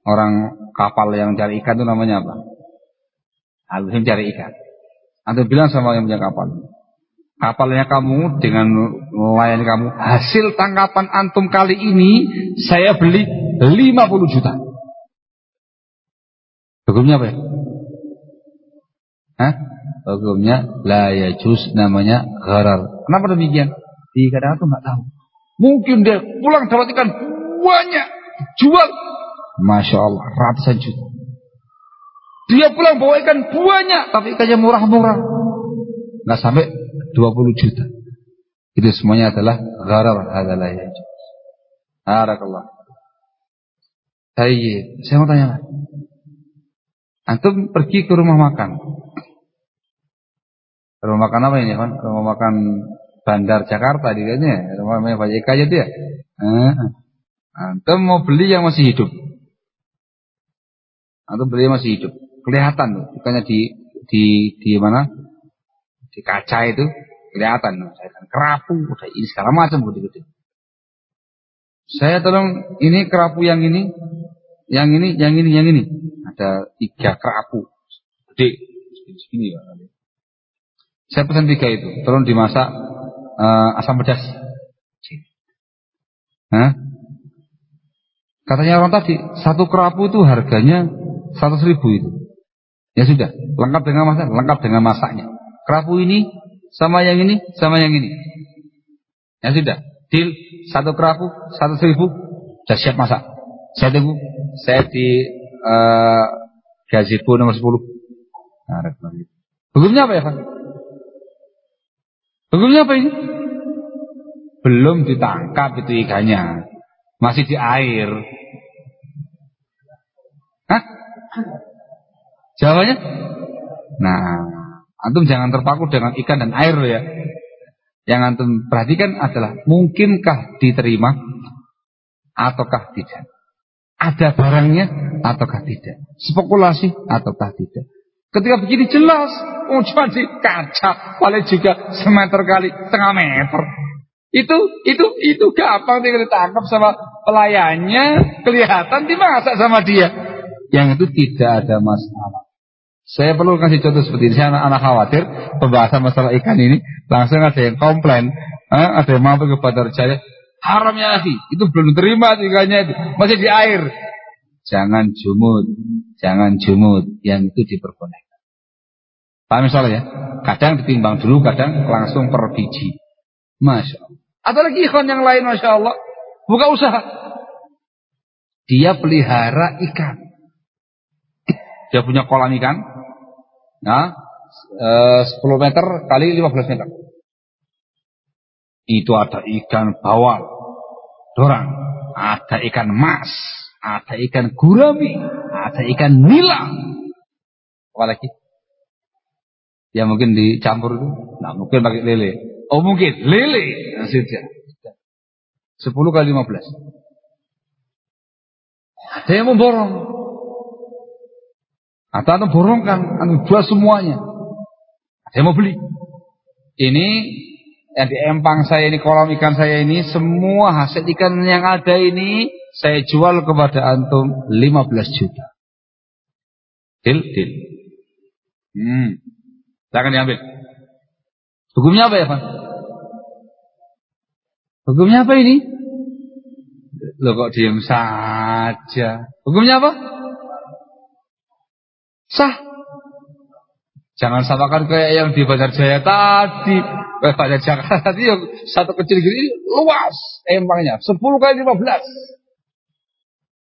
Orang kapal yang cari ikan itu namanya apa? Alhamdulillah cari ikan. Anda bilang sama yang punya kapal. Kapalnya kamu dengan melayani kamu. Hasil tangkapan antum kali ini saya beli 50 juta. Hukumnya apa ya? Hah? Hukumnya la yajuz namanya gharar. Kenapa demikian? Di kadang itu nggak tahu. Mungkin dia pulang dapat ikan banyak, jual. Masya Allah, ratusan juta. Dia pulang bawa ikan banyak, tapi ikannya murah-murah. Nggak sampai 20 juta. Itu semuanya adalah gharar adalah ya. Barakallah. Saya mau tanya. Antum pergi ke rumah makan. Rumah makan apa ini, Pak? Rumah makan Bandar Jakarta di kayaknya. Rumah makan Pak Jeka aja dia. Antum mau beli yang masih hidup. Antum beli yang masih hidup kelihatan tuh, bukannya di di di mana? Di kaca itu kelihatan kan kerapu, udah ini segala macam gede-gede. Saya tolong ini kerapu yang ini, yang ini, yang ini, yang ini. Ada tiga kerapu gede segini ya. Saya pesan tiga itu, tolong dimasak uh, asam pedas. Hah? Katanya orang tadi satu kerapu itu harganya seratus ribu itu. Ya sudah, lengkap dengan masak, lengkap dengan masaknya. Kerapu ini sama yang ini, sama yang ini. Ya sudah, deal satu kerapu, satu seribu, sudah siap masak. Saya tunggu, saya di uh, gazebo nomor 10. Nah, Hukumnya apa ya, Pak? Hukumnya apa ini? Belum ditangkap itu ikannya. Masih di air. Jawabannya? Nah, antum jangan terpaku dengan ikan dan air ya. Yang antum perhatikan adalah mungkinkah diterima ataukah tidak. Ada barangnya ataukah tidak. Spekulasi ataukah tidak. Ketika begini jelas, oh cuma di kaca, paling juga semeter kali setengah meter. Itu itu itu gampang tinggal ditangkap sama pelayannya, kelihatan dimasak sama dia. Yang itu tidak ada masalah. Saya perlu kasih contoh seperti ini. Saya anak-anak khawatir pembahasan masalah ikan ini langsung ada yang komplain, eh, ada yang mampu ke Badar Jaya, haram ya lagi, itu belum terima ikannya itu, masih di air. Jangan jumut, jangan jumut, yang itu diperbolehkan. Paham misalnya ya? Kadang ditimbang dulu, kadang langsung per biji. Masya Allah. Ada lagi ikan yang lain, Masya Allah. Buka usaha. Dia pelihara ikan. Dia punya kolam ikan. Nah, e, 10 meter kali 15 meter. Itu ada ikan bawal, dorang, ada ikan mas, ada ikan gurami, ada ikan nila. Apa lagi? Ya mungkin dicampur itu. Nah, mungkin pakai lele. Oh mungkin lele. Nah, sudah. 10 kali 15. Ada yang memborong. Atau anda borongkan, anda jual semuanya. Saya mau beli. Ini yang di empang saya ini, kolam ikan saya ini, semua hasil ikan yang ada ini, saya jual kepada antum 15 juta. Deal, deal. Hmm. Silahkan diambil. Hukumnya apa ya Pak? Hukumnya apa ini? Lo kok diam saja. Hukumnya apa? Sah. Jangan samakan kayak yang di Banjar Jaya tadi. Eh, Banjar Jakarta tadi yang satu kecil gini luas empangnya. 10 kali 15.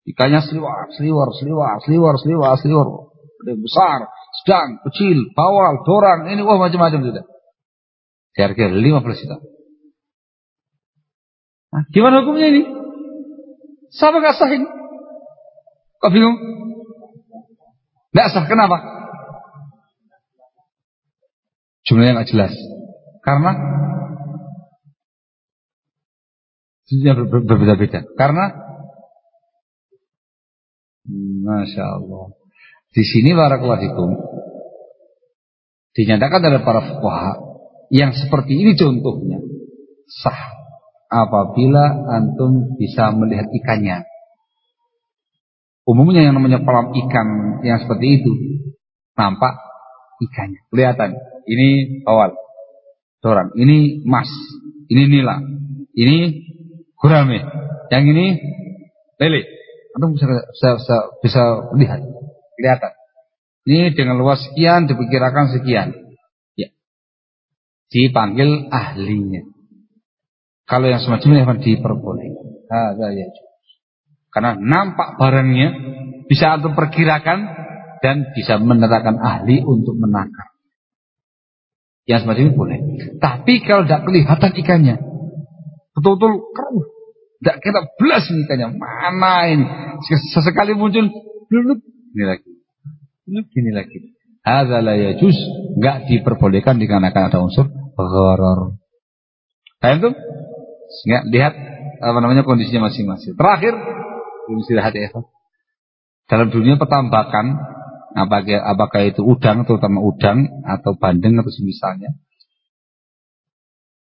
Ikannya seliwar, seliwar, seliwar, seliwar, seliwar, seliwar. Besar, sedang, kecil, bawal, dorang, ini wah macam-macam sudah. Harga 15 juta. Nah, gimana hukumnya ini? Sama gak sah ini? Kau bingung? Tidak sah. Kenapa? Jumlahnya nggak jelas. Karena berbeda-beda. Karena Masya Allah. Di sini barakallahu dinyatakan oleh para fuqaha yang seperti ini contohnya sah apabila antum bisa melihat ikannya. Umumnya yang namanya kolam ikan yang seperti itu nampak ikannya, kelihatan. Ini awal, dorang, ini mas, ini nila, ini gurame, yang ini lele. Antum bisa, bisa, bisa, bisa lihat, kelihatan. Ini dengan luas sekian diperkirakan sekian. Ya. Dipanggil ahlinya. Kalau yang semacam ini diperbolehkan. Ada ya. Karena nampak barangnya bisa antum perkirakan dan bisa menerapkan ahli untuk menakar. Yang semacam ini boleh. Tapi kalau tidak kelihatan ikannya, betul-betul keruh, tidak kira belas ikannya, mana ini? Sesekali muncul, bluluk, ini lagi, ini lagi. Hadza la yajuz, enggak diperbolehkan dikarenakan ada unsur gharar. Paham tuh? Sehingga lihat apa namanya kondisinya masing-masing. Terakhir, istirahat ya. Dalam dunia pertambakan, apakah, apakah itu udang, terutama udang atau bandeng atau semisalnya,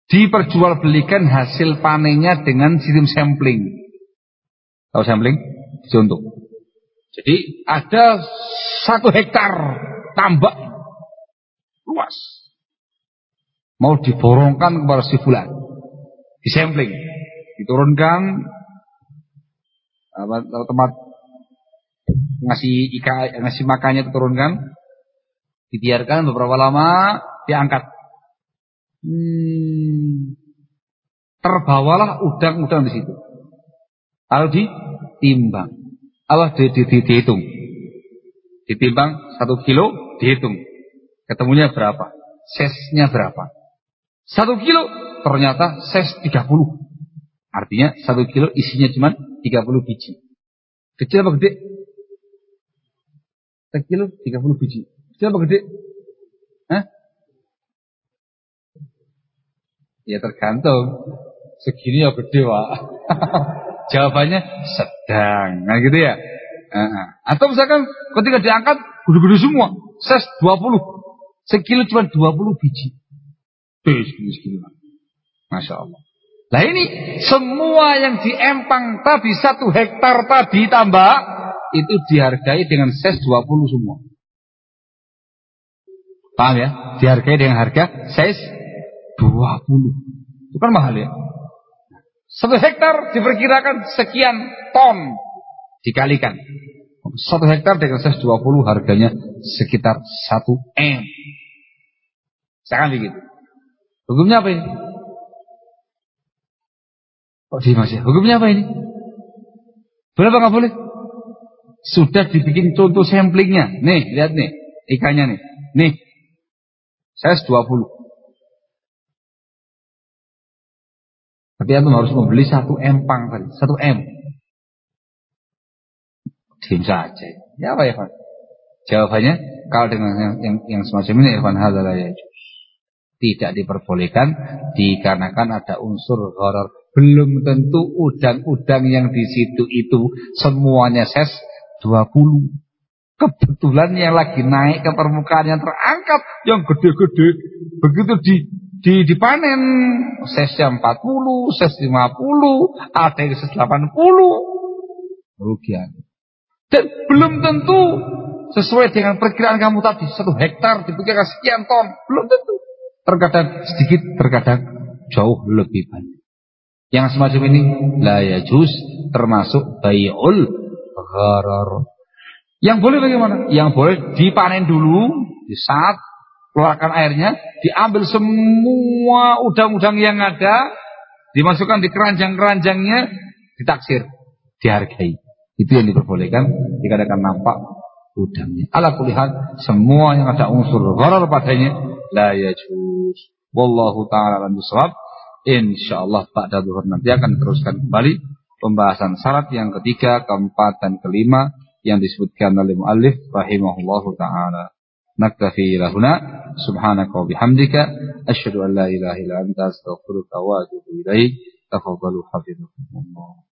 diperjualbelikan hasil panennya dengan sistem sampling. Tahu sampling? Contoh. Jadi ada satu hektar tambak luas. Mau diborongkan kepada si fulan. sampling, Diturunkan apa, tempat ngasih ikan ngasih makannya diturunkan dibiarkan beberapa lama diangkat. Hmm, terbawalah udang-udang di situ. Lalu ditimbang. Allah di, di, di, dihitung? Ditimbang satu kilo dihitung. Ketemunya berapa? Sesnya berapa? Satu kilo ternyata ses 30 artinya satu kilo isinya cuma 30 biji. Kecil apa gede? Sekilo 30 biji. Kecil apa gede? Hah? Ya tergantung. Segini ya gede, Pak. Jawabannya sedang. Nah gitu ya. Atau misalkan ketika diangkat gede-gede semua. Ses 20. Sekilo cuma 20 biji. Segini. Masya Allah. Nah ini semua yang diempang tadi satu hektar tadi tambah itu dihargai dengan ses 20 semua. Paham ya? Dihargai dengan harga ses 20. Itu kan mahal ya. Satu hektar diperkirakan sekian ton dikalikan. Satu hektar dengan ses 20 harganya sekitar 1 M. Sekarang begitu. Hukumnya apa ini? Kok di ya? Hukumnya apa ini? Boleh apa nggak boleh? Sudah dibikin contoh samplingnya. Nih, lihat nih. Ikannya nih. Nih. Saya 20. Tapi antum harus membeli satu empang tadi. Satu M. Diam saja. Ya apa ya Pak? Jawabannya, kalau dengan yang, yang, yang semacam ini, Irfan Hadalah ya tidak diperbolehkan dikarenakan ada unsur horor belum tentu udang-udang yang di situ itu semuanya ses 20. Kebetulan yang lagi naik ke permukaan yang terangkat yang gede-gede begitu di di dipanen sesnya 40, ses 50, ada yang ses 80. Rugian. Dan belum tentu sesuai dengan perkiraan kamu tadi satu hektar dipikirkan sekian ton, belum tentu. Terkadang sedikit, terkadang jauh lebih banyak. Yang semacam ini la yajuz termasuk bai'ul gharar. Yang boleh bagaimana? Yang boleh dipanen dulu, di saat keluarkan airnya, diambil semua udang-udang yang ada, dimasukkan di keranjang-keranjangnya, ditaksir, dihargai. Itu yang diperbolehkan jika ada nampak udangnya. Ala kulihat semua yang ada unsur gharar padanya la yajuz. Wallahu taala alam. InsyaAllah pada duhur nanti akan teruskan kembali pembahasan syarat yang ketiga, keempat, dan kelima yang disebutkan oleh muallif rahimahullahu taala. Naktafi lahuna subhanaka wa bihamdika asyhadu an la ilaha illa anta astaghfiruka wa atubu ilaik. Tafadhalu hafizakumullah.